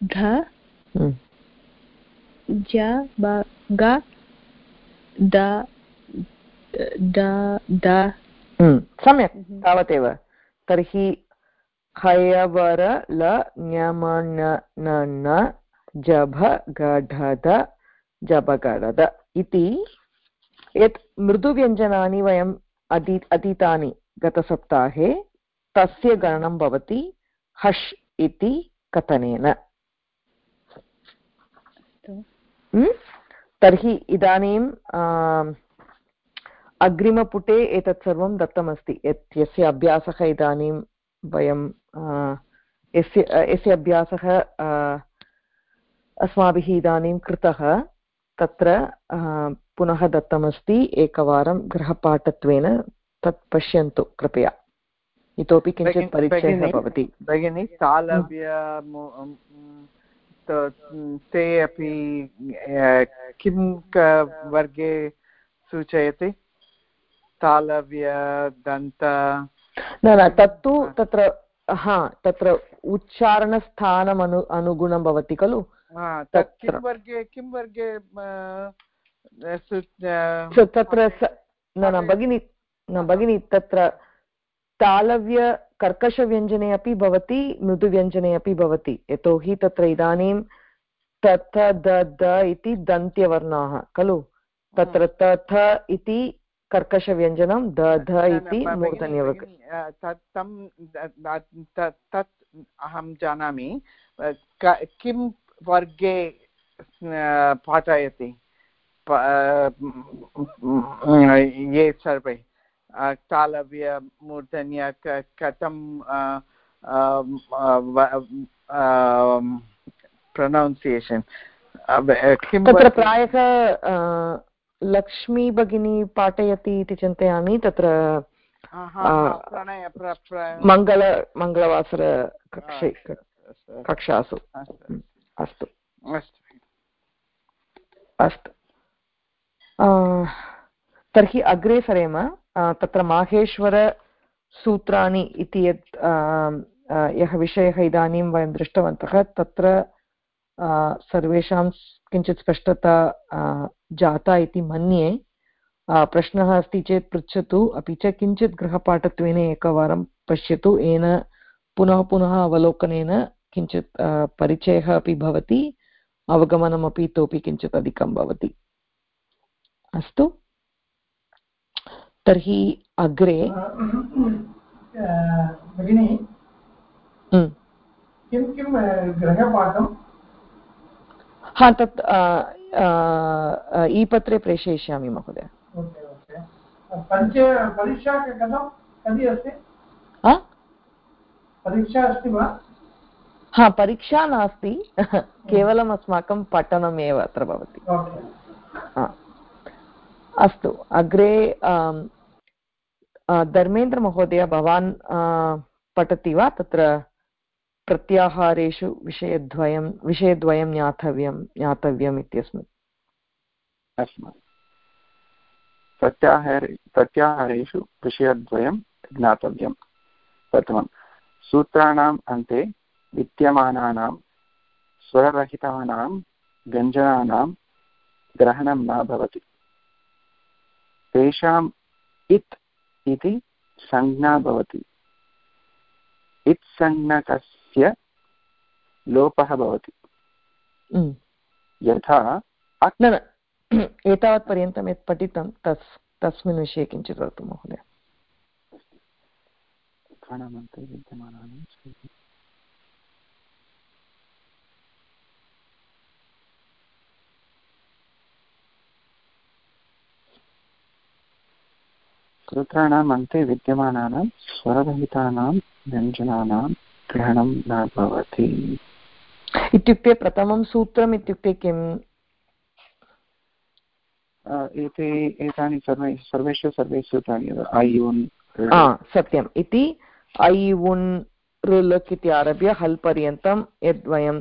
Speaker 2: ध ज ग द द द।
Speaker 1: सम्यक् तावदेव। तर्हि हयवर ल न्यमण न जभ गढद जबगडद इति। यत् मृदुव्यञ्जनानि वयम् अधि अधीतानि गतसप्ताहे तस्य गणनं भवति हश् इति कथनेन? तर्हि इदानीं अग्रिमपुटे एतत् सर्वं दत्तमस्ति। यत् यस्य अभ्यासः इदानीं वयं यस्य यस्य अभ्यासः अस्माभिः इदानीं कृतः तत्र पुनः दत्तमस्ति एकवारं गृहपाठत्वेन तत् पश्यन्तु कृपया। इतोपि किञ्चित् परिचयः भवति।
Speaker 7: भगिनि तालव्य ते अपि किं वर्गे सूचयति? तालव्य दन्त
Speaker 1: न न तत्तु तत्र हा तत्र उच्चारणस्थानम् अनु अनुगुणं भवति खलु।
Speaker 7: किं वर्गे किं वर्गे
Speaker 1: तत्र न न भगिनि न भगिनि तत्र तालव्य कर्कशव्यञ्जने अपि भवति मृदुव्यञ्जने अपि भवति। यतोहि तत्र इदानीं तथ द द इति दन्त्यवर्णाः खलु? तत्र तथ इति कर्कशव्यञ्जनं द ध इति मूर्धन्यवर्ग
Speaker 7: तत् अहं जानामि। किं वर्गे पाठयति। ये सर्वे। तालव्य मूर्धन्य कथं प्रनौन्सियेशन्
Speaker 1: तत्र प्रायः लक्ष्मी भगिनी पाठयति इति चिन्तयामि। तत्र मङ्गल मङ्गलवासर कक्षे कक्षासु। अस्तु। अस्तु। तर्हि अग्रे सरेम तत्र माहेश्वरसूत्राणि इति यत् यः विषयः इदानीं वयं दृष्टवन्तः तत्र सर्वेषां किञ्चित् स्पष्टता जाता इति मन्ये। प्रश्नः अस्ति चेत् पृच्छतु अपि च किञ्चित् गृहपाठत्वेन एकवारं पश्यतु येन पुनः पुनः अवलोकनेन किञ्चित् परिचयः अपि भवति अवगमनमपि इतोपि किञ्चित् अधिकं भवति। अस्तु। तर्हि अग्रे
Speaker 4: भगिनि किं किं गृहपाठं?
Speaker 1: हा तत् ई पत्रे प्रेषयिष्यामि महोदय।
Speaker 4: परीक्षा कथं कति अस्ति? परीक्षा अस्ति वा?
Speaker 1: हा परीक्षा नास्ति केवलम् अस्माकं पठनमेव अत्र भवति। अस्तु अग्रे धर्मेन्द्रमहोदय भवान् पठति वा? तत्र प्रत्याहारेषु विषयद्वयं विषयद्वयं ज्ञातव्यं ज्ञातव्यम् इत्यस्मिन्
Speaker 6: प्रत्याहारे प्रत्याहारेषु विषयद्वयं ज्ञातव्यं। प्रथमं सूत्राणाम् अन्ते विद्यमानानां स्वररहितानां व्यञ्जनानां ग्रहणं न भवति। तेषाम् इत् इति संज्ञा भवति। इत्संज्ञकस्य लोपः भवति। यथा
Speaker 1: न एतावत्पर्यन्तं यत् पठितं तस् तस्मिन् विषये किञ्चित् वदतु महोदय
Speaker 6: सूत्राणाम् अन्ते विद्यमानानां स्वररहितानां व्यञ्जनानां ग्रहणं न भवति।
Speaker 1: इत्युक्ते प्रथमं सूत्रम् इत्युक्ते किम्?
Speaker 6: एते एतानि सर्वे सर्वेषु सर्वेषु सूत्राणि ऐ उन्
Speaker 1: सत्यम्। इति ऐ उन् ऋलक् इति आरभ्य हल् पर्यन्तं यद् वयं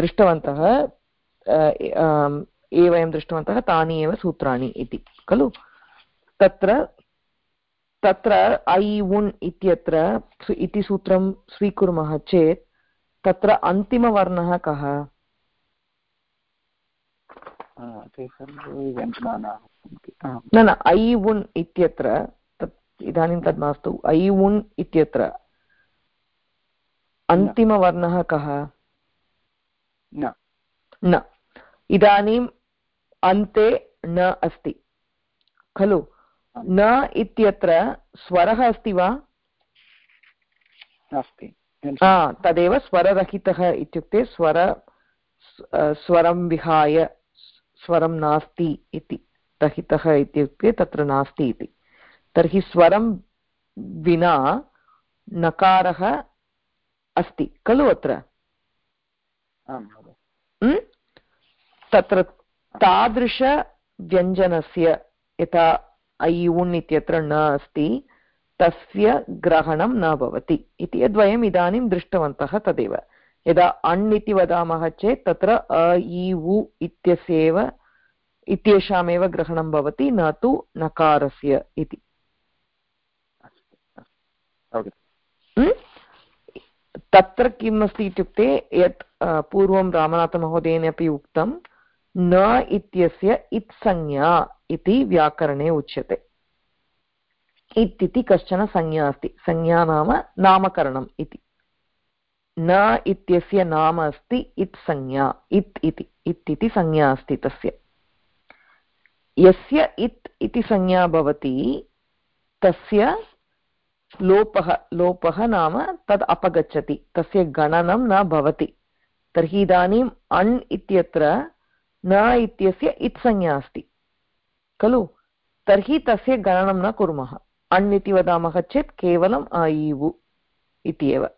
Speaker 1: दृष्टवन्तः ये वयं दृष्टवन्तः तानि एव सूत्राणि इति खलु? तत्र तत्र ऐ उन् इत्यत्र इति सूत्रं स्वीकुर्मः चेत् तत्र अन्तिमवर्णः कः?
Speaker 6: ते सर्वे व्यञ्जनानाः सन्ति। आम्।
Speaker 1: न न ऐ उन् इत्यत्र तत् इदानीं तद् मास्तु। ऐ उन् इत्यत्र अन्तिमवर्णः कः?
Speaker 6: न।
Speaker 1: न। इदानीम् अन्ते न अस्ति। खलु? न इत्यत्र स्वरः अस्ति वा?
Speaker 6: नास्ति।
Speaker 1: हा तदेव स्वररहितः इत्युक्ते स्वर स्वरं विहाय स्वरं नास्ति इति। रहितः इत्युक्ते तत्र नास्ति इति। तर्हि स्वरं विना नकारः अस्ति। खलु अत्र? तत्र तादृशव्यञ्जनस्य यथा ऐ उण् इत्यत्र न अस्ति तस्य ग्रहणं न भवति इति यद्वयम् इदानीं दृष्टवन्तः तदेव। यदा अण् इति वदामः चेत् तत्र अ इ उ इत्यस्यैव इत्येषामेव ग्रहणं भवति न तु नकारस्य इति। तत्र किम् अस्ति इत्युक्ते यत् पूर्वं रामनाथमहोदयेन अपि उक्तं न इत्यस्य इत्संज्ञा इति व्याकरणे उच्यते। इत् इति कश्चन संज्ञा अस्ति। संज्ञा नाम नामकरणम् इति। न इत्यस्य नाम अस्ति इत् संज्ञा इत् इति। इत् इति संज्ञा अस्ति तस्य। यस्य इत् इति संज्ञा भवति, तस्य लोपः लोपः नाम तद् अपगच्छति। तस्य गणनं न भवति। तर्हि इदानीम् अण् इत्यत्र न इत्यस्य इत्संज्ञा अस्ति। खलु? तर्हि तस्य गणनं न कुर्मः। अण् इति वदामः चेत् केवलम् अ, इ उ इति एव।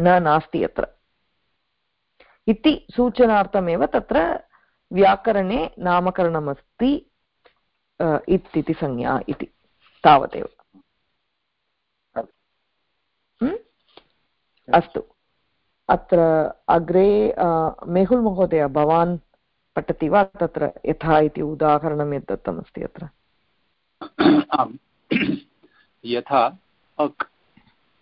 Speaker 1: न, नास्ति अत्र। इति सूचनार्थमेव तत्र व्याकरणे नामकरणमस्ति इत् इति संज्ञा इति, तावदेव? अस्तु। अत्र अग्रे मेहुल् महोदय, भवान् पठति वा तत्र यथा इति उदाहरणं यत् दत्तमस्ति अत्र?
Speaker 8: आम्। यथा अक्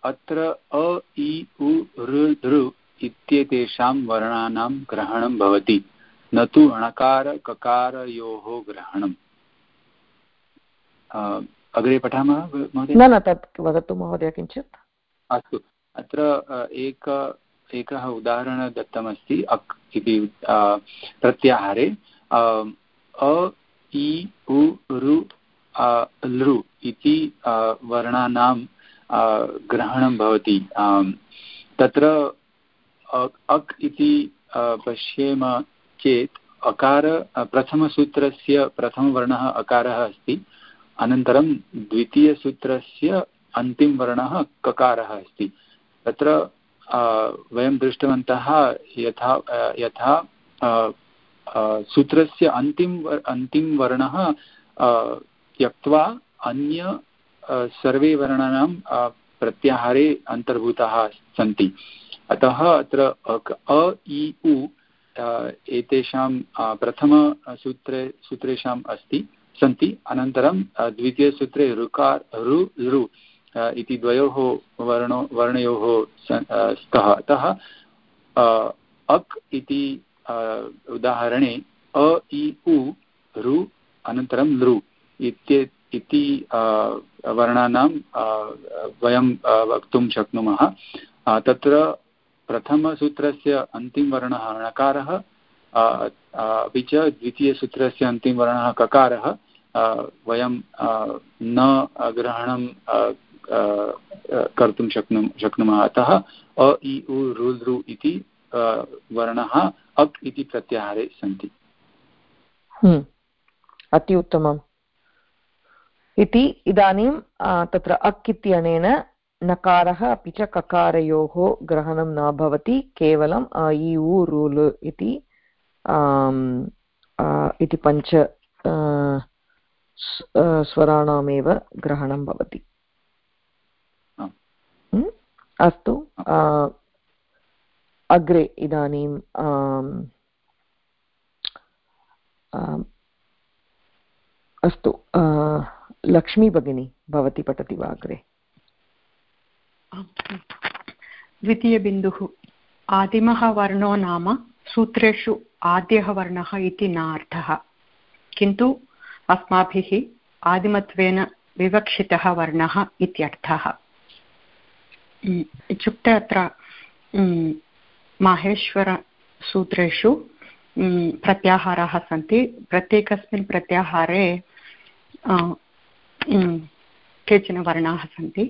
Speaker 8: अत्र अ इ उ ऋ इत्येतेषां वर्णानां ग्रहणं भवति। न तु णकार ककारयोः ग्रहणम्। अग्रे पठामः
Speaker 1: न न तत् वदतु महोदय किञ्चित्।
Speaker 8: अस्तु। अत्र एक एकः उदाहरणं दत्तमस्ति अक् इति प्रत्याहारे अ, इ उ अ, लृ इति वर्णानां ग्रहणं भवति। तत्र अक् इति पश्येम चेत् अकार प्रथमसूत्रस्य प्रथमवर्णः अकारः अस्ति। अनन्तरं द्वितीयसूत्रस्य अन्तिमवर्णः ककारः अस्ति। तत्र वयं दृष्टवन्तः यथा यथा सूत्रस्य अन्तिम अन्तिमवर्णः त्यक्त्वा अन्य सर्वे वर्णानां प्रत्याहारे अन्तर्भूताः सन्ति। अतः अत्र अ इ, उ एतेषां प्रथमसूत्रे सूत्रेषाम् अस्ति, सन्ति। अनन्तरं द्वितीयसूत्रे ऋकार, ऋ लृ इति द्वयोः वर्णो, वर्णयोः स्तः। अतः अक् इति उदाहरणे, अ, इ, उ ऋ अनन्तरं लृ इत्ये, इति वर्णानां वयं वक्तुं शक्नुमः। तत्र प्रथमसूत्रस्य अन्तिमवर्णः णकारः अपि च द्वितीयसूत्रस्य अन्तिमवर्णः ककारः वयं न ग्रहणं कर्तुं शक्नु शक्नुमः। अतः अ इ उ लृ इति वर्णः अक् इति प्रत्याहारे सन्ति।
Speaker 1: हम्म, अति उत्तमम्। इति इदानीं तत्र अक् इत्यनेन नकारः अपि च ककारयोः ग्रहणं न भवति केवलम् अ इ उ रुल् इति इति पञ्च स्वराणामेव ग्रहणं भवति। अस्तु अग्रे इदानीं अस्तु लक्ष्मी भगिनी भवती पठति वा अग्रे?
Speaker 5: द्वितीयबिन्दुः आदिमः वर्णो नाम सूत्रेषु आद्यः वर्णः इति नार्थः किन्तु अस्माभिः आदिमत्वेन विवक्षितः वर्णः इत्यर्थः। इत्युक्ते अत्र माहेश्वरसूत्रेषु प्रत्याहाराः सन्ति प्रत्येकस्मिन् प्रत्याहारे केचन वर्णाः सन्ति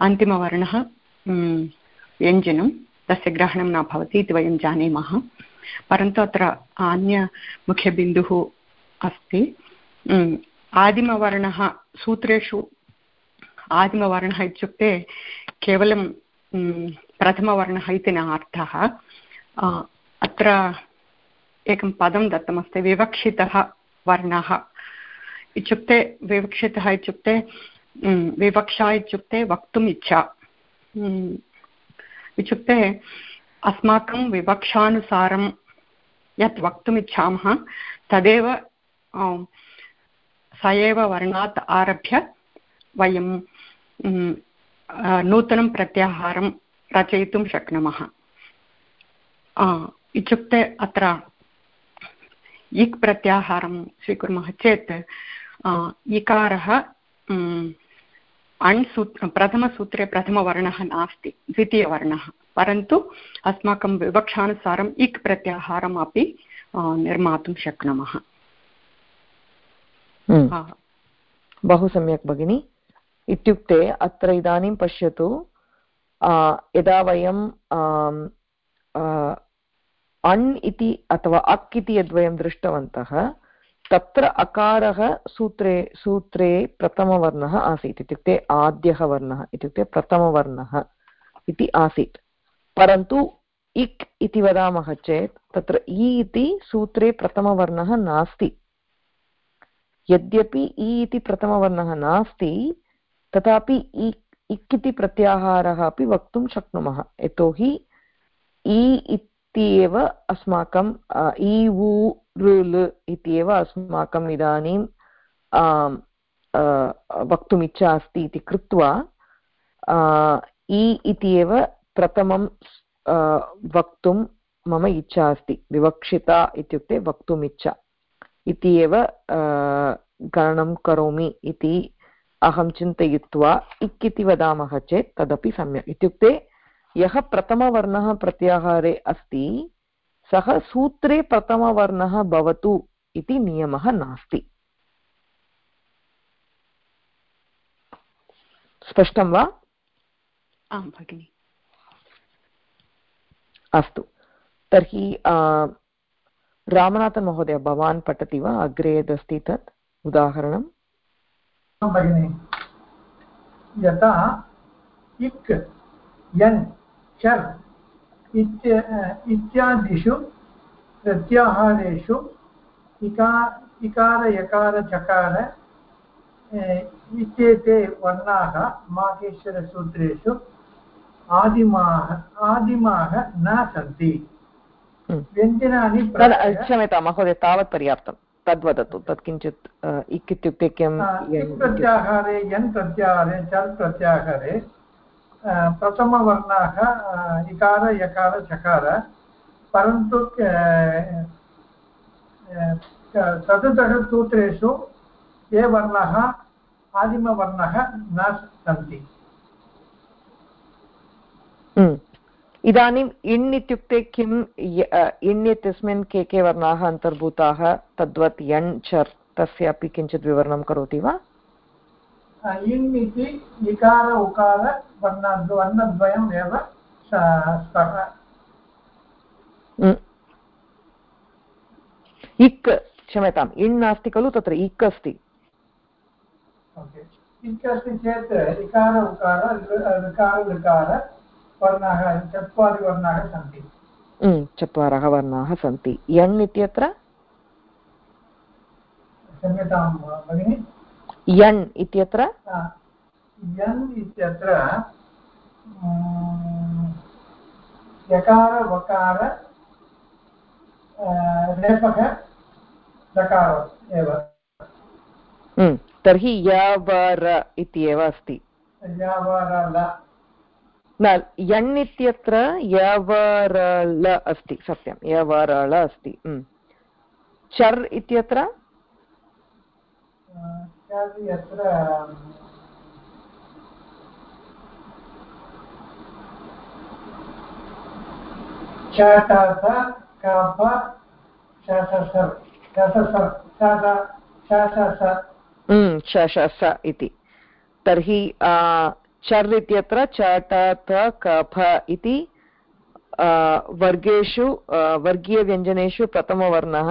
Speaker 5: अन्तिमवर्णः व्यञ्जनं तस्य ग्रहणं न भवति इति वयं जानीमः परन्तु अत्र अन्यमुख्यबिन्दुः अस्ति आदिमवर्णः सूत्रेषु आदिमवर्णः इत्युक्ते केवलं प्रथमवर्णः इति न अर्थः. अत्र एकं पदं दत्तमस्ति, विवक्षितः वर्णः. इत्युक्ते, विवक्षितः इत्युक्ते विवक्षा इत्युक्ते वक्तुम् इच्छा. इत्युक्ते, अस्माकं विवक्षानुसारं यत् वक्तुम् इच्छामः, तदेव स एव वर्णात् आरभ्य वयं नूतनं प्रत्याहारं रचयितुं शक्नुमः इत्युक्ते अत्र इक् प्रत्याहारं स्वीकुर्मः चेत् इकारः अण् सूत् प्रथमसूत्रे प्रथमवर्णः नास्ति द्वितीयवर्णः परन्तु अस्माकं विवक्षानुसारम् इक् प्रत्याहारम् अपि निर्मातुं शक्नुमः
Speaker 1: बहु सम्यक् भगिनि इत्युक्ते अत्र इदानीं पश्यतु यदा वयं अण् इति अथवा अक् इति यद्वयं दृष्टवन्तः, तत्र अकारः सूत्रे सूत्रे प्रथमवर्णः आसीत्. इत्युक्ते आद्यः वर्णः, इत्युक्ते प्रथमवर्णः इति आसीत्. परन्तु इक् इति वदामः चेत्, तत्र इ इति सूत्रे प्रथमवर्णः नास्ति. यद्यपि इ इति प्रथमवर्णः नास्ति तथापि इक् इति प्रत्याहारः अपि वक्तुं शक्नुमः। यतोहि इ इति एव अस्माकं इ, उ, ऋल् इति एव अस्माकम् इदानीं वक्तुमिच्छा अस्ति इति कृत्वा इ इति एव प्रथमं वक्तुं मम इच्छा अस्ति। विवक्षिता इत्युक्ते वक्तुमिच्छा इति एव गणनं करोमि इति अहं चिन्तयित्वा इक् इति वदामः चेत् तदपि सम्यक्। इत्युक्ते यः प्रथमवर्णः प्रत्याहारे अस्ति सः सूत्रे प्रथमवर्णः भवतु इति नियमः नास्ति। स्पष्टं वा?
Speaker 5: आं भगिनि।
Speaker 1: अस्तु। तर्हि रामनाथन् महोदय भवान् पठति वा? अग्रे यदस्ति तत् उदाहरणं
Speaker 4: भगिनि यथा इक् यन् चर् इत्यादिषु प्रत्याहारेषु इका इकार यकार चकार इत्येते वर्णाः माहेश्वरसूत्रेषु आदिमाः आदिमाः न सन्ति।
Speaker 1: हम्म।
Speaker 4: व्यञ्जनानि
Speaker 1: क्षम्यतां महोदय तावत् पर्याप्तं तद्वदतु तत् किञ्चित् इक् इत्युक्ते किं?
Speaker 4: प्रत्याहारे यन् प्रत्याहारे चर् प्रत्याहारे प्रथमवर्णाः इकार यकार चकार परन्तु चतुर्दश सूत्रेषु ये वर्णाः आदिमवर्णः न सन्ति।
Speaker 1: इदानीम् इण् इत्युक्ते किम् इण् इत्यस्मिन् के के वर्णाः अन्तर्भूताः? तद्वत् यण् चर् तस्य अपि किञ्चित् विवरणं करोति वा?
Speaker 4: इन् इति इकार उकार वर्ण वर्णद्वयम् एव
Speaker 1: इक् क्षम्यताम् इण् नास्ति खलु तत्र इक् अस्ति।
Speaker 4: इक् अस्ति चेत् इकार उकार वर्णाः चत्वारि वर्णाः सन्ति
Speaker 1: चत्वारः वर्णाः सन्ति यण् इत्यत्र
Speaker 4: क्षम्यतां भगिनि।
Speaker 1: यण् इत्यत्र
Speaker 4: यन् इत्यत्र यकार वकार रेफः दकार एव
Speaker 1: तर्हि यवर इति एव अस्ति न यण् इत्यत्र यवरल अस्ति सत्यं यवरल अस्ति चर् इत्यत्र?
Speaker 4: इत्यादि अत्र शाटास काप शससर् शससर् शस शसस।
Speaker 1: शशस इति। तर्हि चर् इत्यत्र चट त कफ इति वर्गेषु वर्गीयव्यञ्जनेषु प्रथमवर्णः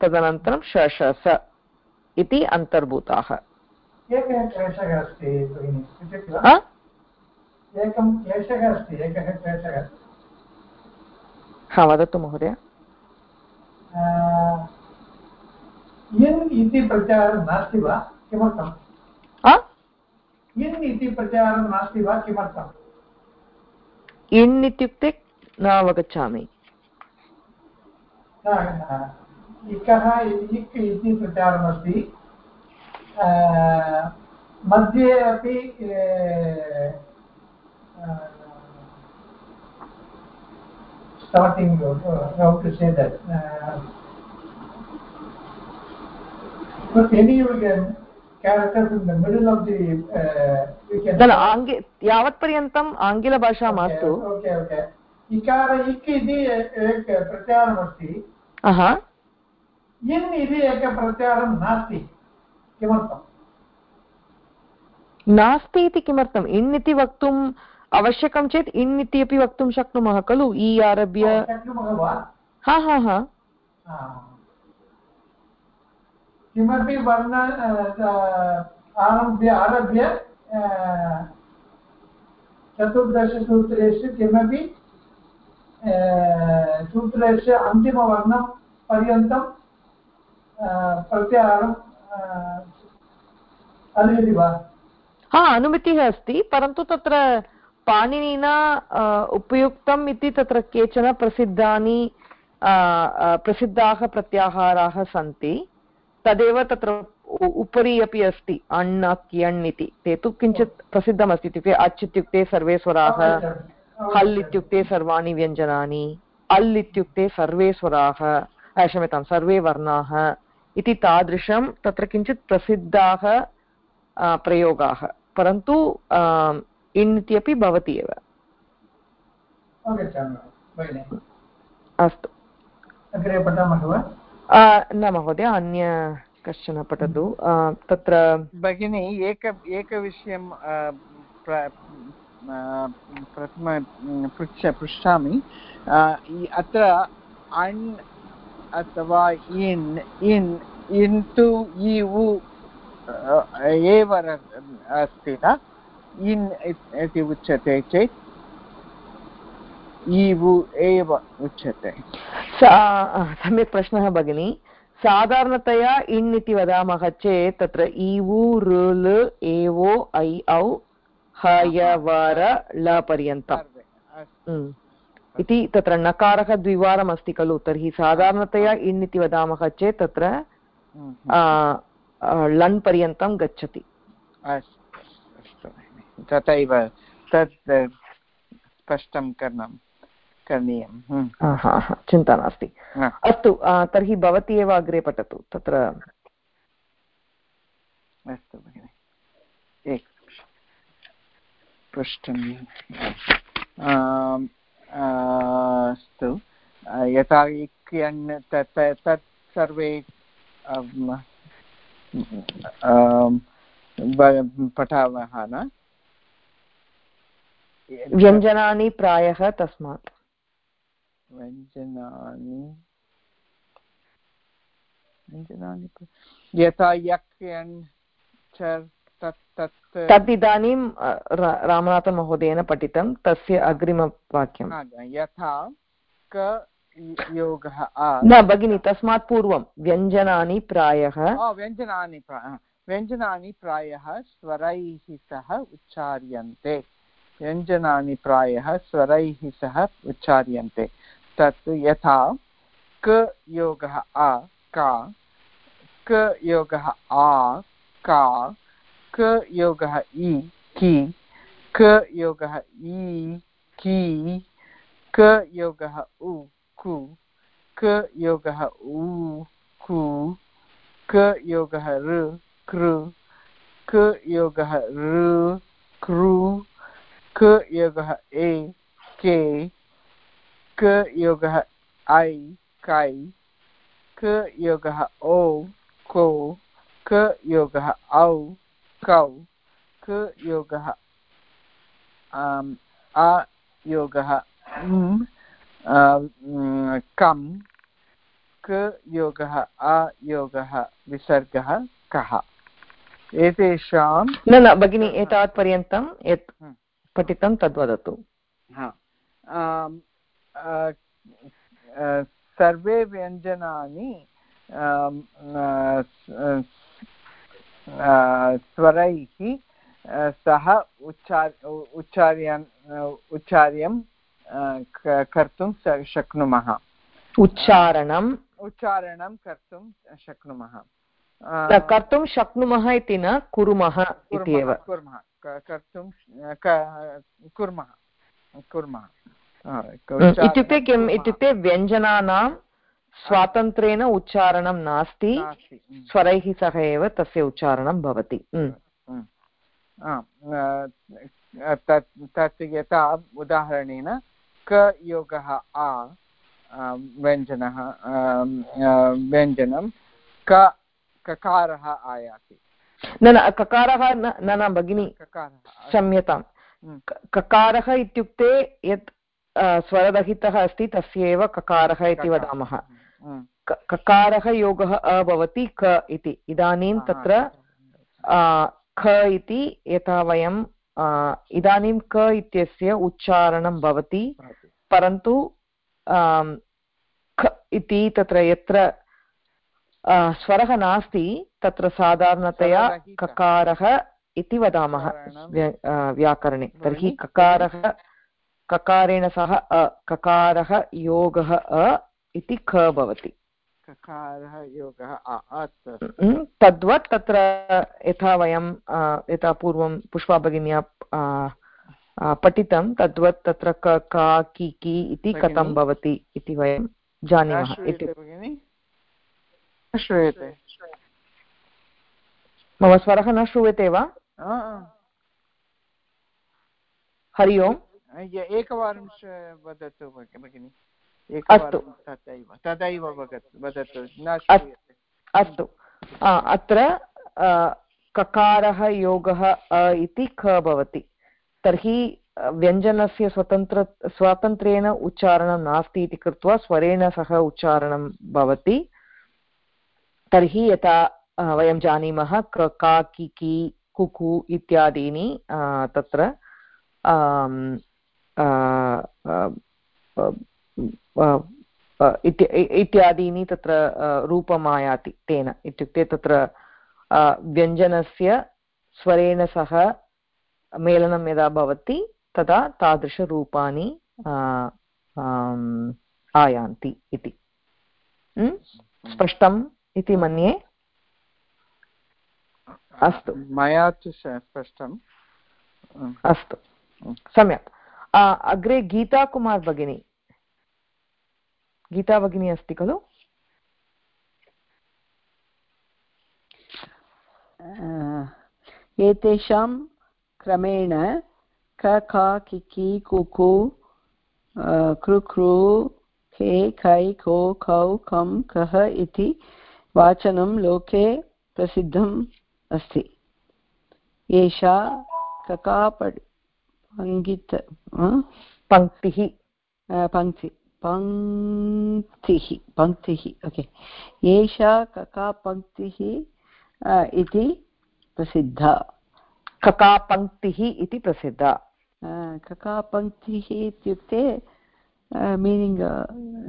Speaker 1: तदनन्तरं शशस इति अन्तर्भूताः। हा? वदतु महोदय।
Speaker 4: इति प्रचारः नास्ति वा? किमर्थम्? इन् इति प्रचारः नास्ति वा किमर्थम्?
Speaker 1: इन् इत्युक्ते न अवगच्छामि
Speaker 4: इकः इक् इति प्रचारमस्ति मध्ये अपि starting how to say that but any you can characters in the middle of the uh, you can
Speaker 1: आङ्गे यावत्पर्यन्तम् आङ्ग्लभाषा मास्तु
Speaker 4: ओके ओके इकार इक् इति एक प्रचारमस्ति इन् इति एकः प्रचारं नास्ति किमर्थम्
Speaker 1: नास्ति इति किमर्थम् इन् इति वक्तुम् आवश्यकं चेत् इन् इति अपि वक्तुं शक्नुमः खलु इ आरभ्य हा हा हा
Speaker 4: किमपि वर्ण आरभ्य आरभ्य चतुर्दशसूत्रेषु किमपि सूत्रस्य अन्तिमवर्णं पर्यन्तं प्रत्याहारम् अनुमति वा?
Speaker 1: हा, अनुमतिः अस्ति, परन्तु तत्र पाणिनिना उपयुक्तम् इति तत्र केचन प्रसिद्धानि प्रसिद्धाः प्रत्याहाराः सन्ति। तदेव तत्र उपरि अपि अस्ति अण् अक्यण् इति। ते तु किञ्चित् प्रसिद्धमस्ति इत्युक्ते अच् इत्युक्ते सर्वे स्वराः हल् इत्युक्ते सर्वाणि व्यञ्जनानि अल् इत्युक्ते सर्वे स्वराः क्षम्यतां सर्वे वर्णाः इति तादृशं तत्र किञ्चित् प्रसिद्धाः प्रयोगाः। परन्तु इण् इत्यपि भवति एव। अस्तु।
Speaker 4: अग्रे पठामः वा?
Speaker 1: न महोदय, अन्य कश्चन पठतु। तत्र
Speaker 7: भगिनी, एक एकविषयं प्रथम, पृच्छ, पृच्छामि। अत्र अण् अथवा इन् इन् इन् तु इ उ एव अस्ति न? इन् इति उच्यते चेत्। उ एव उच्यते।
Speaker 1: सम्यक् प्रश्नः भगिनि। साधारणतया इन् इति वदामः चेत् तत्र इवु ऋल एवो ऐ औ हयवर ल पर्यन्तम् इति तत्र नकारः द्विवारम् अस्ति खलु तर्हि साधारणतया इन् इति वदामः चेत् तत्र लन् पर्यन्तं गच्छति।
Speaker 7: तथैव तत् स्पष्टं करणं करणीयं।
Speaker 1: चिन्ता नास्ति। अस्तु तर्हि भवती एव अग्रे पठतु तत्र
Speaker 7: अस्तु भगिनि। एक पृष्टं अस्तु। यथा इक्यन् तत् तत् सर्वे पठामः न?
Speaker 1: व्यञ्जनानि प्रायः तस्मात्।
Speaker 7: व्यञ्जनानि व्यञ्जनानि यथा यक्यन्
Speaker 1: तत् इदानीं रामनाथमहोदयेन पठितं तस्य अग्रिमवाक्यं
Speaker 7: यथा क योगः
Speaker 1: न भगिनि तस्मात् पूर्वं व्यञ्जनानि प्रायः
Speaker 7: व्यञ्जनानि व्यञ्जनानि प्रायः स्वरैः सह उच्चार्यन्ते व्यञ्जनानि प्रायः स्वरैः सह उच्चार्यन्ते तत् यथा क योगः आ का, क योगः आ, का, क योगः इ, कि, क योगः इ कि, क योगः उ, कु, क योगः उ, कु, क योगः ऋ, कृ, क योगः ऋ, कृ, क योगः ए, के क योगः ऐ कै क योगः ओ को क योगः औ कौ क योगः अ योगः कम् क योगः अयोगः विसर्गः कः। एतेषां
Speaker 1: न न भगिनि एतावत्पर्यन्तं यत् पठितं तद्वदतु।
Speaker 7: सर्वे व्यञ्जनानि स्वरैः सह उच्चार उच्चार्यन् उच्चार्यं कर्तुं शक्नुमः।
Speaker 1: उच्चारणम्
Speaker 7: उच्चारणं। कर्तुं शक्नुमः।
Speaker 1: कर्तुं शक्नुमः इति न कुर्मः इति एव
Speaker 7: कुर्मः। कर्तुं कुर्मः। कुर्मः।
Speaker 1: इत्युक्ते किम् इत्युक्ते व्यञ्जनानां स्वातन्त्र्येण उच्चारणं नास्ति स्वरैः सह एव तस्य उच्चारणं भवति
Speaker 7: तत् यथा उदाहरणेन क योगः आ व्यञ्जनः व्यञ्जनं क ककारः आयाति
Speaker 1: न न ककारः न न भगिनि क्षम्यतां ककारः इत्युक्ते यत् स्वररहितः अस्ति तस्य एव ककारः इति वदामः. ककारः योगः अ भवति क इति. इदानीं तत्र ख इति यथा वयं इदानीं क इत्यस्य उच्चारणं भवति परन्तु ख इति तत्र यत्र स्वरः नास्ति तत्र साधारणतया ककारः इति वदामः. व्याकरणे. तर्हि ककारः ककारेण सह अ ककारः योगः अ इति ख भवति।
Speaker 7: ककारः योगः
Speaker 1: तद्वत् तत्र यथा वयं यथा पूर्वं पुष्पा भगिन्या पठितं तद्वत् तत्र क का कि कि इति कथं भवति इति वयं जानीमः।
Speaker 7: श्रूयते
Speaker 1: मम स्वरः न श्रूयते वा? हरि ओम्।
Speaker 7: एकवारं वदतु भगिनि।
Speaker 1: अस्तु।
Speaker 7: तथैव तदैव वदतु। न
Speaker 1: अस्तु। अत्र ककारः योगः अ इति ख भवति। तर्हि व्यञ्जनस्य स्वतन्त्र स्वातन्त्र्येण उच्चारणं नास्ति इति कृत्वा स्वरेण सह उच्चारणं भवति। तर्हि यथा वयं जानीमः क का कि कि कुकु इत्यादीनि तत्र। इत्यादीनि तत्र रूपम् आयाति तेन इत्युक्ते तत्र व्यञ्जनस्य स्वरेण सह मेलनं यदा भवति तदा तादृशरूपाणि आयान्ति इति। स्पष्टम् इति मन्ये? अस्तु।
Speaker 7: मया तु स्पष्टम्।
Speaker 1: अस्तु। सम्यक्। अग्रे गीताकुमार् भगिनी गीता भगिनी अस्ति खलु
Speaker 9: एतेषां क्रमेण क ख किकि कुकु कृ खे खै खो खौ खं कः इति वाचनं लोके प्रसिद्धम् अस्ति एषा ककापड् पङ्गित
Speaker 1: पङ्क्तिः
Speaker 9: पङ्क्ति पङ्क्तिः पङ्क्तिः ओके। एषा ककापङ्क्तिः इति प्रसिद्धा।
Speaker 1: ककापङ्क्तिः इति प्रसिद्धा।
Speaker 9: ककापङ्क्तिः इत्युक्ते मीनिङ्ग्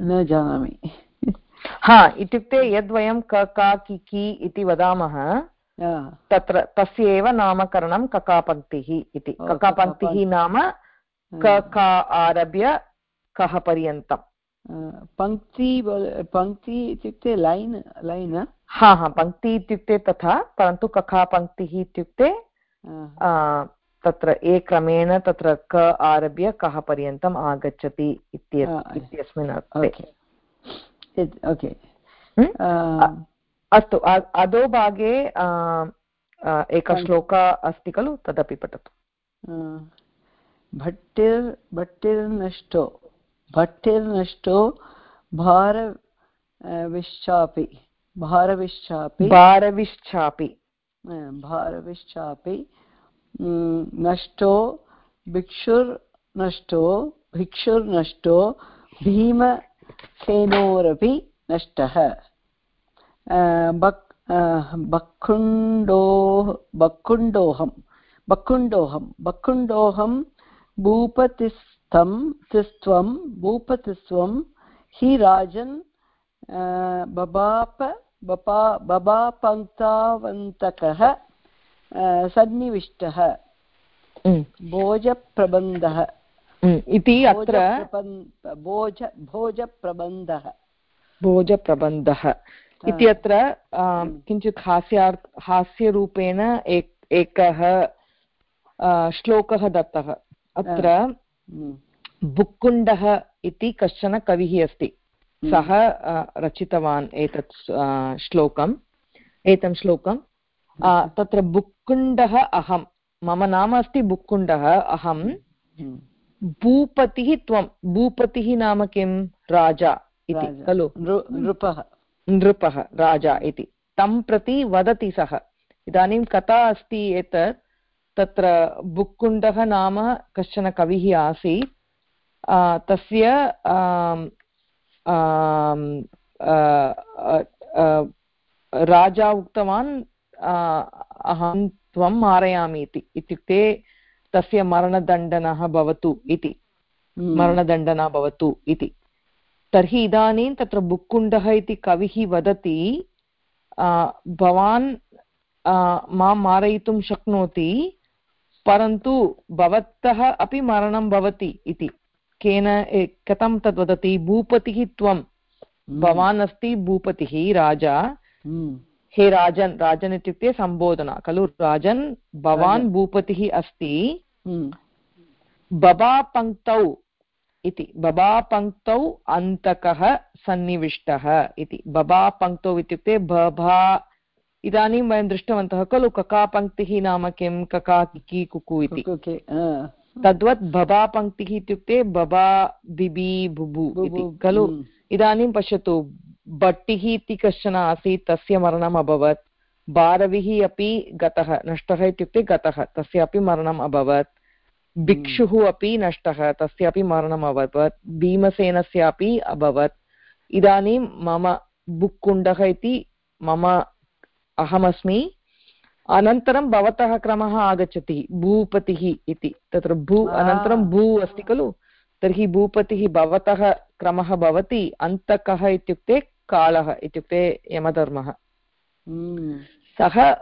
Speaker 9: न जानामि।
Speaker 1: हा इत्युक्ते यद्वयं क का कि कि इति वदामः तत्र तस्य एव नामकरणं ककापङ्क्तिः इति। ककापङ्क्तिः नाम क का आरभ्य कः पर्यन्तम्।
Speaker 9: पङ्क्ति पङ्क्ति इत्युक्ते लैन् लैन्
Speaker 1: हा? हा पङ्क्ति इत्युक्ते तथा परन्तु कखा पङ्क्तिः इत्युक्ते तत्र ए क्रमेण तत्र क आरभ्य कः पर्यन्तम् आगच्छति इत्यस्मिन् अर्थे।
Speaker 9: ओके
Speaker 1: अस्तु अधोभागे एकः श्लोकः अस्ति खलु? तदपि पठतु।
Speaker 9: भट्टिर् भट्टिर्नष्टो भट्टिर्नष्टो भार विश्चापि भारविश्चापि।
Speaker 1: भारविश्चापि।
Speaker 9: भारविश्चापि। नष्टो भिक्षुर्नष्टो भिक्षुर्नष्टो भीमसेनोरपि नष्टः। बक् बक्कुण्डोहं बक्कुण्डोहं भूपतिस्थं तिस्त्वं भूपतिस्त्वं हि राजन् बबाप बपा बबापङ्क्तावन्तकः सन्निविष्टः भोजप्रबन्धः.
Speaker 1: इति अत्र
Speaker 9: भोज भोजप्रबन्धः
Speaker 1: भोजप्रबन्धः इति अत्र किञ्चित् हास्यार्थ हास्यरूपेण एक एकः श्लोकः दत्तः। अत्र
Speaker 9: हम्म,
Speaker 1: बुक्कुण्डः इति कश्चन कविः अस्ति। सः आ, रचितवान् एतत् श्लोकम्। एतं श्लोकं तत्र बुक्कुण्डः अहं मम नाम अस्ति बुक्कुण्डः अहं
Speaker 9: हम्म,
Speaker 1: भूपतिः त्वं। भूपतिः नाम किं? राजा इति। खलु?
Speaker 9: नृपः।
Speaker 1: नृपः राजा इति। तं प्रति वदति सः। इदानीं कथा अस्ति एतत् तत्र बुक्कुण्डः नाम कश्चन कविः आसीत्। तस्य राजा उक्तवान् अहं त्वं मारयामि इति। इत्युक्ते तस्य मरणदण्डनः भवतु इति।
Speaker 9: हम्म,
Speaker 1: मरणदण्डना भवतु इति। तर्हि इदानीं तत्र बुक्कुण्डः इति कविः वदति भवान् माँ मारयितुं शक्नोति परन्तु भवतः अपि मरणं भवति इति। केन कथं तद् वदति? भूपतिः त्वं।
Speaker 9: हम्म,
Speaker 1: भवान् अस्ति भूपतिः राजा।
Speaker 9: हम्म,
Speaker 1: हे राजन् राजन् इत्युक्ते सम्बोधना खलु? राजन् भवान् भूपतिः अस्ति।
Speaker 9: हम्म,
Speaker 1: बबापङ्क्तौ इति। बबापङ्क्तौ अन्तकः सन्निविष्टः इति। बबापङ्क्तौ इत्युक्ते बभा इदानीं वयं दृष्टवन्तः खलु ककापङ्क्तिः नाम किं? कका किकि कुकु इति। तद्वत् बबापङ्क्तिः इत्युक्ते बबा बिबि बुबु इति।
Speaker 9: बुबु,
Speaker 1: खलु
Speaker 9: हम्म,
Speaker 1: इदानीं पश्यतु भट्टिः इति कश्चन आसीत् तस्य मरणम् अभवत्। भारविः अपि गतः नष्टः इत्युक्ते गतः तस्य अपि मरणम् अभवत्। भिक्षुः अपि नष्टः तस्य अपि मरणम् अभवत् भीमसेनस्यापि अभवत्। इदानीं मम बुक्कुण्डः इति मम अहमस्मि। अनन्तरं भवतः क्रमः आगच्छति भूपतिः इति। तत्र भू। अनन्तरं भू अस्ति खलु? तर्हि भूपतिः भवतः क्रमः भवति अन्तकः इत्युक्ते कालः इत्युक्ते यमधर्मः।
Speaker 9: हम्म,
Speaker 1: सः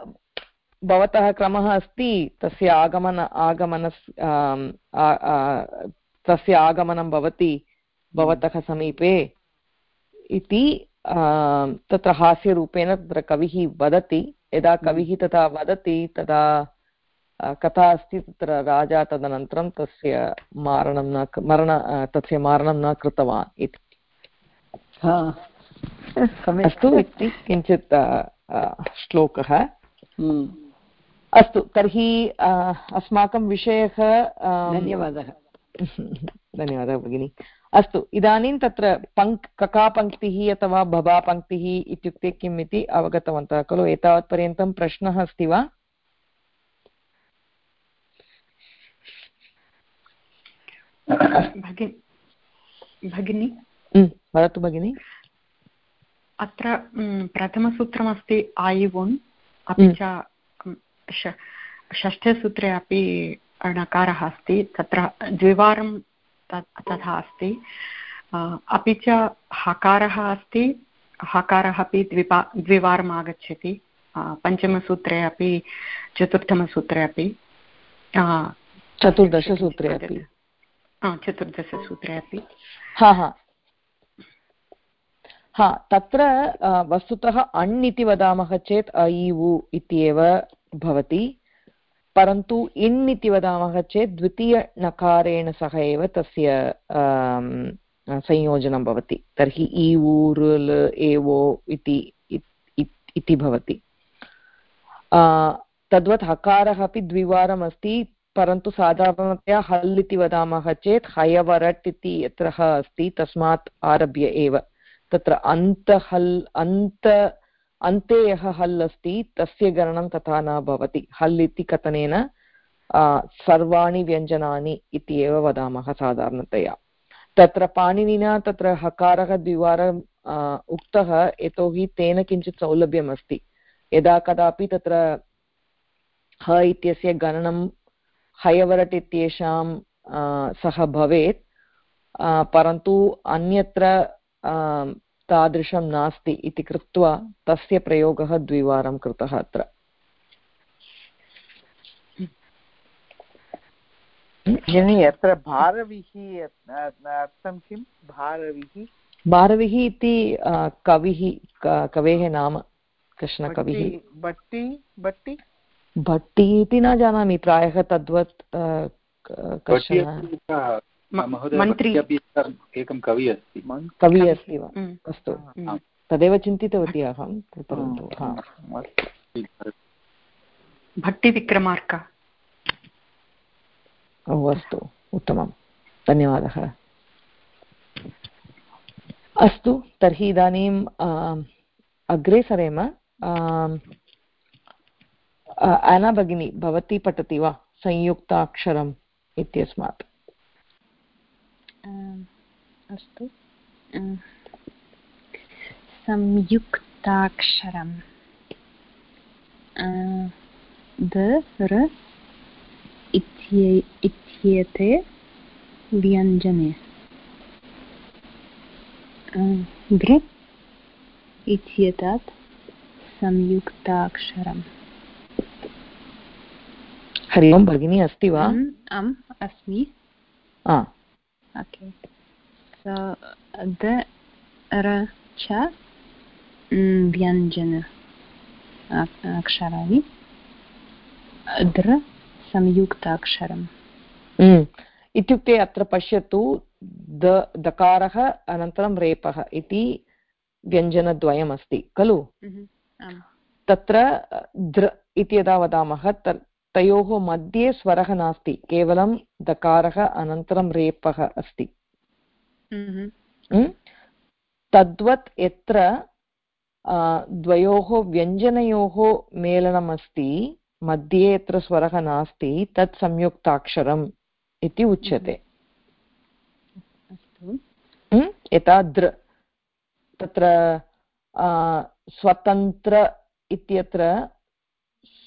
Speaker 1: भवतः क्रमः अस्ति तस्य आगमन आगमनस् तस्य आगमनं भवति भवतः समीपे। इति तत्र हास्यरूपेण तत्र कविः वदति। यदा कविः तथा वदति तदा कथा अस्ति तत्र राजा तदनन्तरं तस्य मारणं न मरण तस्य मारणं न कृतवान् इति।
Speaker 9: हा,
Speaker 1: अस्तु इति किञ्चित् श्लोकः।
Speaker 9: हम्म,
Speaker 1: अस्तु तर्हि अस्माकं विषयः
Speaker 9: धन्यवादः।
Speaker 1: धन्यवादः भगिनि। अस्तु इदानीं तत्र पङ्क् ककापङ्क्तिः अथवा भवापङ्क्तिः इत्युक्ते किम् इति अवगतवन्तः खलु? एतावत्पर्यन्तं प्रश्नः अस्ति वा?
Speaker 5: भगिनि
Speaker 1: वदतु भगिनि।
Speaker 5: अत्र प्रथमसूत्रमस्ति आयिवुन् अपि। च षष्ठे सूत्रे अपि णकारः अस्ति तत्र द्विवारं तथा अस्ति। अपि च हकारः अस्ति हकारः अपि द्विपा द्विवारम् आगच्छति। पञ्चमसूत्रे अपि चतुर्थमसूत्रे अपि।
Speaker 1: चतुर्दशसूत्रे अपि।
Speaker 5: चतुर्दशसूत्रे अपि।
Speaker 1: हा हा। हा तत्र वस्तुतः अण् इति वदामः चेत् अ इ उ इत्येव भवति, परन्तु इण् इति वदामः चेत् द्वितीयणकारेण सह एव तस्य संयोजनं भवति। तर्हि इ ऋ एवो इत्- इति भवति। तद्वत् हकारः अपि द्विवारम् अस्ति परन्तु साधारणतया हल् इति वदामः चेत् हयवरट् इति यत्र अस्ति, तस्मात् आरभ्य एव। तत्र अन्तहल्, अन्त अन्ते यः हल् अस्ति, तस्य गणनं तथा न भवति। हल् इति कथनेन सर्वाणि व्यञ्जनानि इति एव वदामः साधारणतया। तत्र पाणिनिना तत्र हकारः द्विवारम् उक्तः, यतोहि तेन किञ्चित् सौलभ्यमस्ति। यदा कदापि तत्र ह इत्यस्य गणनं हयवरट् इत्येषां सः भवेत्। परन्तु अन्यत्र तादृशं नास्ति इति कृत्वा तस्य प्रयोगः द्विवारं कृतः अत्र।
Speaker 7: भगिनि अत्र भारविः अर्थं किं? भारविः?
Speaker 1: भारविः इति कविः कवेः नाम? कश्चन कविः।
Speaker 7: बट्टि बट्टि?
Speaker 1: भट्टि इति न जानामि प्रायः तद्वत्
Speaker 8: एकं कवि अस्ति।
Speaker 1: कवि अस्ति वा? अस्तु। तदेव चिन्तितवती अहं परन्तु
Speaker 5: भट्टिविक्रमार्क
Speaker 1: ओ अस्तु। उत्तमं धन्यवादः। अस्तु तर्हि इदानीम् अग्रे सरेम अना भगिनी भवती पठति वा? संयुक्ताक्षरम् इत्यस्मात्।
Speaker 2: अस्तु संयुक्ताक्षरम् द र इत्येते व्यञ्जने दृ इत्येतत् संयुक्ताक्षरम्
Speaker 1: हरि ओं भगिनी अस्ति वा
Speaker 2: आम् अस्मि ओके द र च व्यञ्जन अक्षराणि दृ संयुक्ताक्षरम्
Speaker 1: इत्युक्ते अत्र पश्यतु द दकारः अनन्तरं रेपः इति व्यञ्जनद्वयमस्ति खलु तत्र दृ इति यदा वदामः तयोः मध्ये स्वरः नास्ति केवलं दकारः अनन्तरं रेपः अस्ति। तद्वत् यत्र द्वयोः व्यञ्जनयोः मेलनमस्ति मध्ये यत्र स्वरः नास्ति तत् संयुक्ताक्षरम् इति उच्यते। यथा दृ तत्र स्वतन्त्र इत्यत्र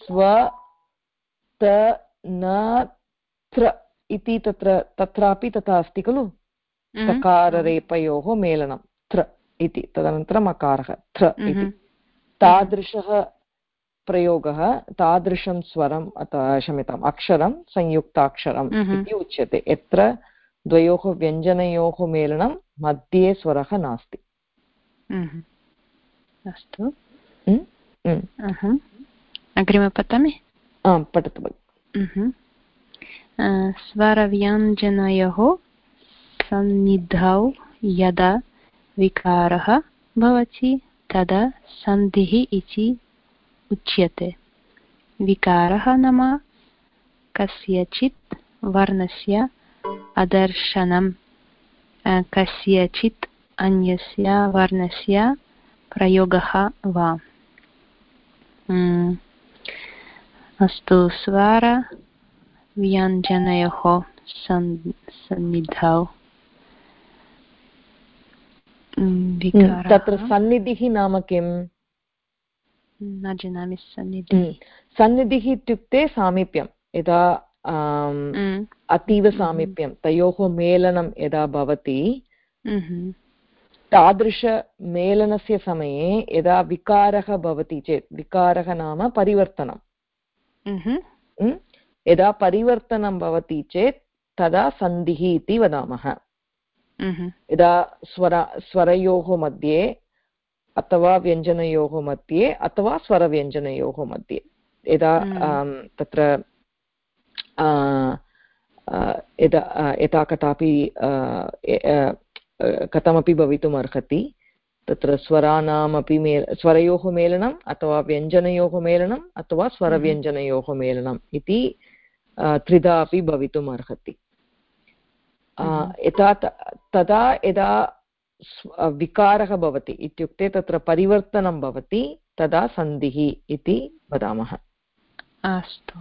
Speaker 1: स्व त न त्र इति तत्र तत्रापि तथा अस्ति खलु? तकाररेपयोः मेलनं त्र इति तदनन्तरम् अकारः त्र इति। तादृशः प्रयोगः तादृशं स्वरम् क्षम्यताम् अक्षरं संयुक्ताक्षरम् इति उच्यते। यत्र द्वयोः व्यञ्जनयोः मेलनं मध्ये स्वरः नास्ति।
Speaker 2: अस्तु। अग्रिमपतमे
Speaker 1: आं पठतु
Speaker 2: स्वरव्यञ्जनयोः सन्निधौ यदा विकारः भवति तदा सन्धिः इति उच्यते विकारः नाम कस्यचित् वर्णस्य अदर्शनं कस्यचित् अन्यस्य वर्णस्य प्रयोगः वा अस्तु स्वर व्यञ्जनयोः सन्निधौ।
Speaker 1: तत्र सन्निधिः नाम किम्?
Speaker 2: न जानामि सन्निधिः।
Speaker 1: सन्निधिः इत्युक्ते सामीप्यं यदा अतीवसामीप्यं तयोः मेलनं यदा भवति तादृशमेलनस्य समये यदा विकारः भवति चेत् विकारः नाम परिवर्तनं यदा परिवर्तनं भवति चेत् तदा सन्धिः इति वदामः। यदा स्वर स्वरयोः मध्ये अथवा व्यञ्जनयोः मध्ये अथवा स्वरव्यञ्जनयोः मध्ये यदा तत्र यदा यथा कदापि कथमपि भवितुम् अर्हति तत्र स्वराणामपि मेल स्वरयोः मेलनम् अथवा व्यञ्जनयोः मेलनम् अथवा स्वरव्यञ्जनयोः मेलनम् इति त्रिधा अपि भवितुम् अर्हति। यथा तदा यदा विकारः भवति इत्युक्ते तत्र परिवर्तनं भवति तदा सन्धिः इति वदामः।
Speaker 2: अस्तु।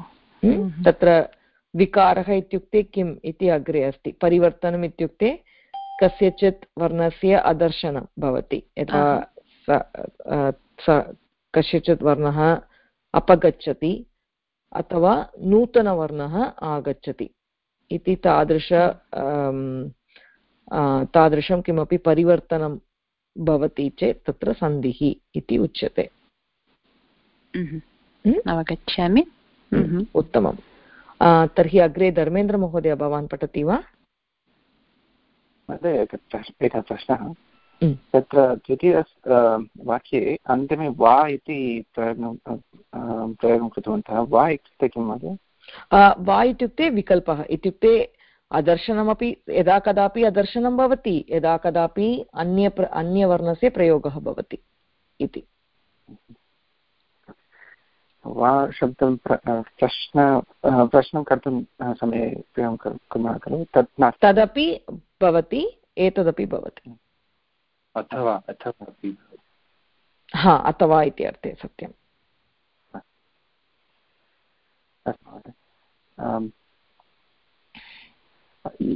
Speaker 1: तत्र विकारः इत्युक्ते किम् इति अग्रे अस्ति। परिवर्तनम् इत्युक्ते कस्यचित् वर्णस्य अदर्शनं भवति। यथा स कस्यचित् वर्णः अपगच्छति अथवा नूतनवर्णः आगच्छति इति तादृश तादृशं किमपि परिवर्तनं भवति चेत् तत्र सन्धिः इति उच्यते।
Speaker 2: अवगच्छामि।
Speaker 1: उत्तमं तर्हि अग्रे धर्मेन्द्रमहोदय भवान् पठति वा?
Speaker 6: महोदय एकः प्रश्नः तत्र द्वितीय वाक्ये अन्तिमे वा इति प्रयोगं प्रयोगं कृतवन्तः। वा इत्युक्ते किं महोदय?
Speaker 1: वा इत्युक्ते विकल्पः। इत्युक्ते अदर्शनमपि यदा कदापि अदर्शनं भवति यदा कदापि अन्य अन्यवर्णस्य प्रयोगः भवति इति।
Speaker 6: वा शब्दं प्रश्न प्रश्नं कर्तुं समये उपयोगं कुर्मः खलु? तत्
Speaker 1: तदपि भवति एतदपि भवति।
Speaker 8: अथवा अथवा
Speaker 1: हा अथवा इति अर्थे सत्यम्।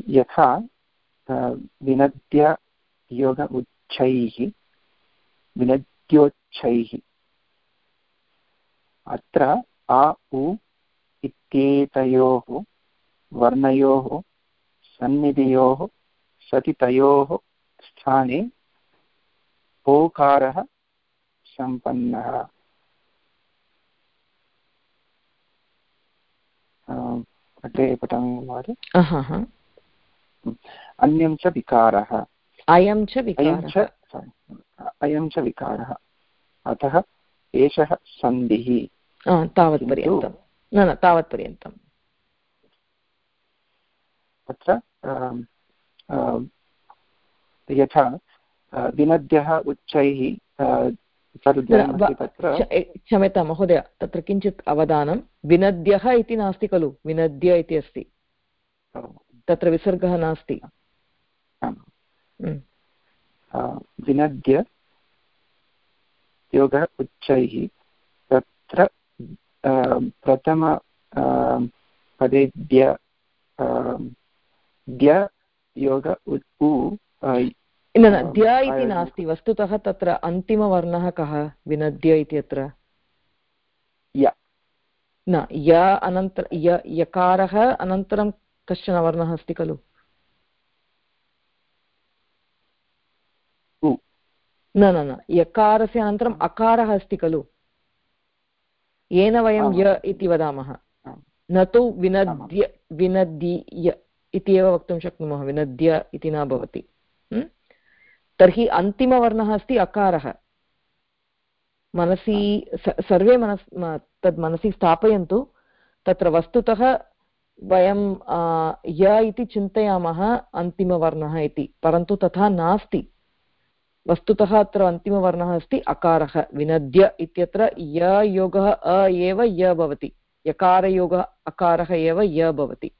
Speaker 6: यथा विनद्य योग उच्चैः विनद्योच्चैः। अत्र आ उ इत्येतयोः वर्णयोः सन्निधियोः सति तयोः स्थाने ओकारः सम्पन्नः। अग्रे पठामि महोदय। अन्यं च विकारः।
Speaker 1: अयं च
Speaker 6: अयं च विकारः। अतः एषः सन्धिः।
Speaker 1: तावत्पर्यन्तं न न तावत्पर्यन्तम्
Speaker 6: तत्र यथा विनद्यः उच्चैः
Speaker 1: क्षम्यतां महोदय तत्र किञ्चित् अवधानं। विनद्यः इति नास्ति खलु विनद्य इति अस्ति। तत्र विसर्गः नास्ति।
Speaker 6: विनद्य योगः उच्चैः। तत्र प्रथम पदेद्य द्य योग उ
Speaker 1: न न द्य इति नास्ति वस्तुतः तत्र अन्तिमवर्णः कः विनद्य इत्यत्र
Speaker 6: य
Speaker 1: न य अनन्तर य यकारः अनन्तरं कश्चन वर्णः अस्ति खलु न न न यकारस्य अनन्तरम् अकारः अस्ति खलु येन वयं य इति वदामः न तु विनद्य विनद्य इति एव वक्तुं शक्नुमः, विनद्य इति न भवति। तर्हि अन्तिमवर्णः अस्ति अकारः। मनसि सर्वे मनस् तद् मनसि स्थापयन्तु। तत्र वस्तुतः वयं य इति चिन्तयामः अन्तिमवर्णः इति, परन्तु तथा नास्ति। वस्तुतः अत्र अन्तिमवर्णः अस्ति अकारः, विनद्य इत्यत्र य योगः अ एव य भवति। यकारयोगः, अकारः एव य भवति।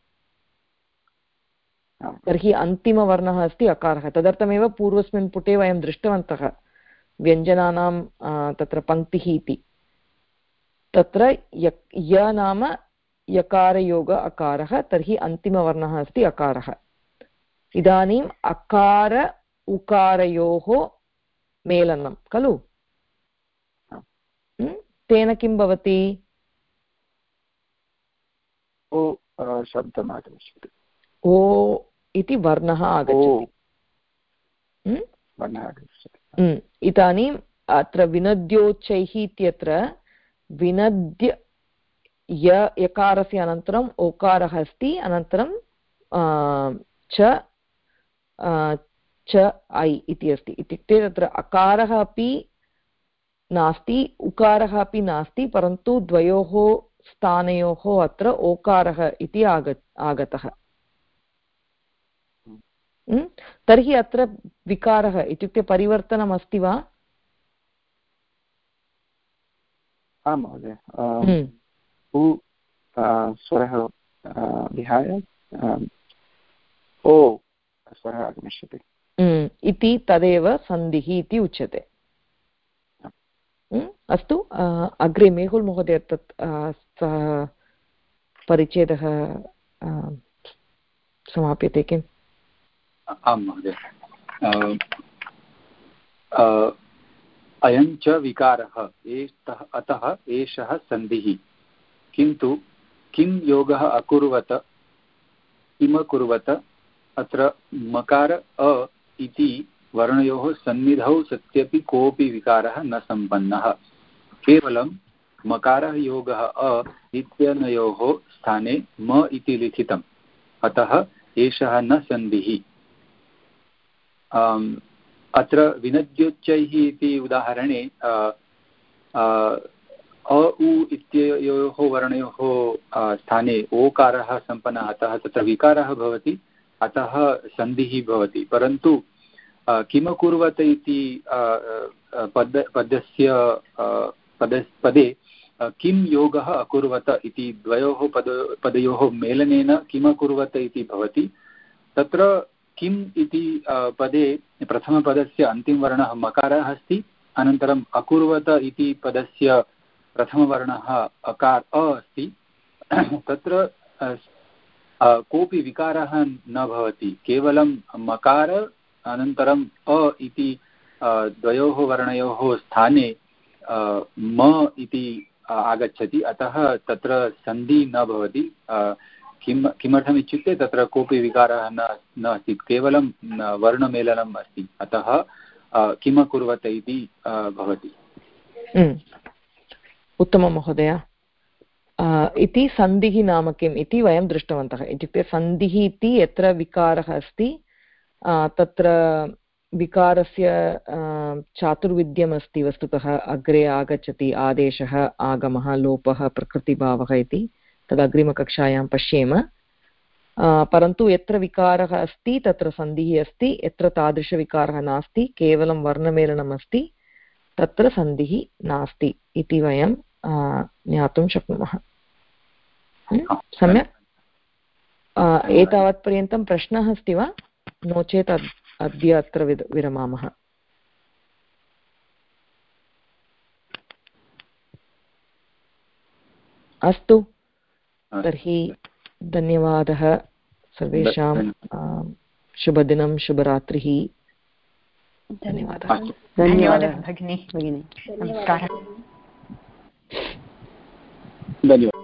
Speaker 1: तर्हि अन्तिमवर्णः अस्ति अकारः। तदर्थमेव पूर्वस्मिन् पुटे वयं दृष्टवन्तः व्यञ्जनानां तत्र पङ्क्तिः इति। तत्र य य नाम यकारयोग अकारः तर्हि अन्तिमवर्णः अस्ति अकारः। इदानीम् अकार उकारयोः मेलनं खलु? तेन किं भवति?
Speaker 6: ओ शब्दम् आगमिष्यति
Speaker 1: ओ इति वर्णः आगच्छति। इदानीम् अत्र विनद्योच्चैः इत्यत्र विनद्य य यकारस्य अनन्तरम् ओकारः अस्ति अनन्तरं च च ऐ इति अस्ति। इत्युक्ते तत्र अकारः अपि नास्ति उकारः अपि नास्ति परन्तु द्वयोः स्थानयोः अत्र ओकारः इति आग आगतः। हम्म? तर्हि अत्र विकारः इत्युक्ते परिवर्तनम् अस्ति वा?
Speaker 6: आं महोदय।
Speaker 1: हम्म।
Speaker 6: स्वरः विहाय ओ स्वरः आगमिष्यति।
Speaker 1: इति तदेव सन्धिः इति उच्यते। अस्तु अग्रे मेहुल् महोदय तत् सः परिच्छेदः समाप्यते किम्?
Speaker 8: आं महोदय अयं च विकारः एतः अतः एषः सन्धिः। किन्तु किं योगः अकुर्वत किमकुर्वत अत्र मकार अ इति वर्णयोः सन्निधौ सत्यपि कोऽपि विकारः न सम्पन्नः। केवलं मकारः योगः अ इत्यनयोः स्थाने म इति लिखितम्। अतः एषः न सन्धिः। अत्र विनद्योच्चैः इति उदाहरणे, अ उ इत्ययोः वर्णयोः स्थाने ओकारः सम्पन्नः, अतः तत्र विकारः भवति, अतः सन्धिः भवति। परन्तु किमकुर्वत इति पद, पदस्य पद, पदे किं योगः अकुर्वत इति द्वयोः पद, पदयोः मेलनेन किमकुर्वत इति भवति। तत्र किम् इति पदे प्रथमपदस्य अन्तिमवर्णः मकारः अस्ति, अनन्तरम् अकुर्वत इति पदस्य प्रथमवर्णः अकार अ अस्ति। तत्र कोऽपि विकारः न भवति, केवलं मकार, अनन्तरम् अ इति द्वयोः वर्णयोः स्थाने म इति आगच्छति, अतः तत्र सन्धि न भवति किं किमर्थमित्युक्ते तत्र कोऽपि विकारः न न अस्ति केवलं वर्णमेलनम् अस्ति। अतः किम् अकुर्वत इति भवति।
Speaker 1: उत्तमं महोदय। इति सन्धिः नाम किम् इति वयं दृष्टवन्तः। इत्युक्ते सन्धिः इति यत्र विकारः अस्ति तत्र विकारस्य चातुर्विध्यमस्ति वस्तुतः। अग्रे आगच्छति आदेशः, आगमः, लोपः, प्रकृतिभावः इति। तदग्रिमकक्षायां पश्येम. परन्तु यत्र विकारः अस्ति, तत्र सन्धिः अस्ति, यत्र तादृशविकारः नास्ति, केवलं वर्णमेलनम् अस्ति तत्र सन्धिः नास्ति इति वयं ज्ञातुं शक्नुमः. सम्यक्? एतावत्पर्यन्तं प्रश्नः अस्ति वा? नो चेत् अद्य अत्र विरमामः. अस्तु। तर्हि धन्यवादः सर्वेषां शुभदिनं शुभरात्रिः।
Speaker 5: धन्यवादः। धन्यवादः। भगिनी भगिनी नमस्कारः।
Speaker 8: धन्यवादः।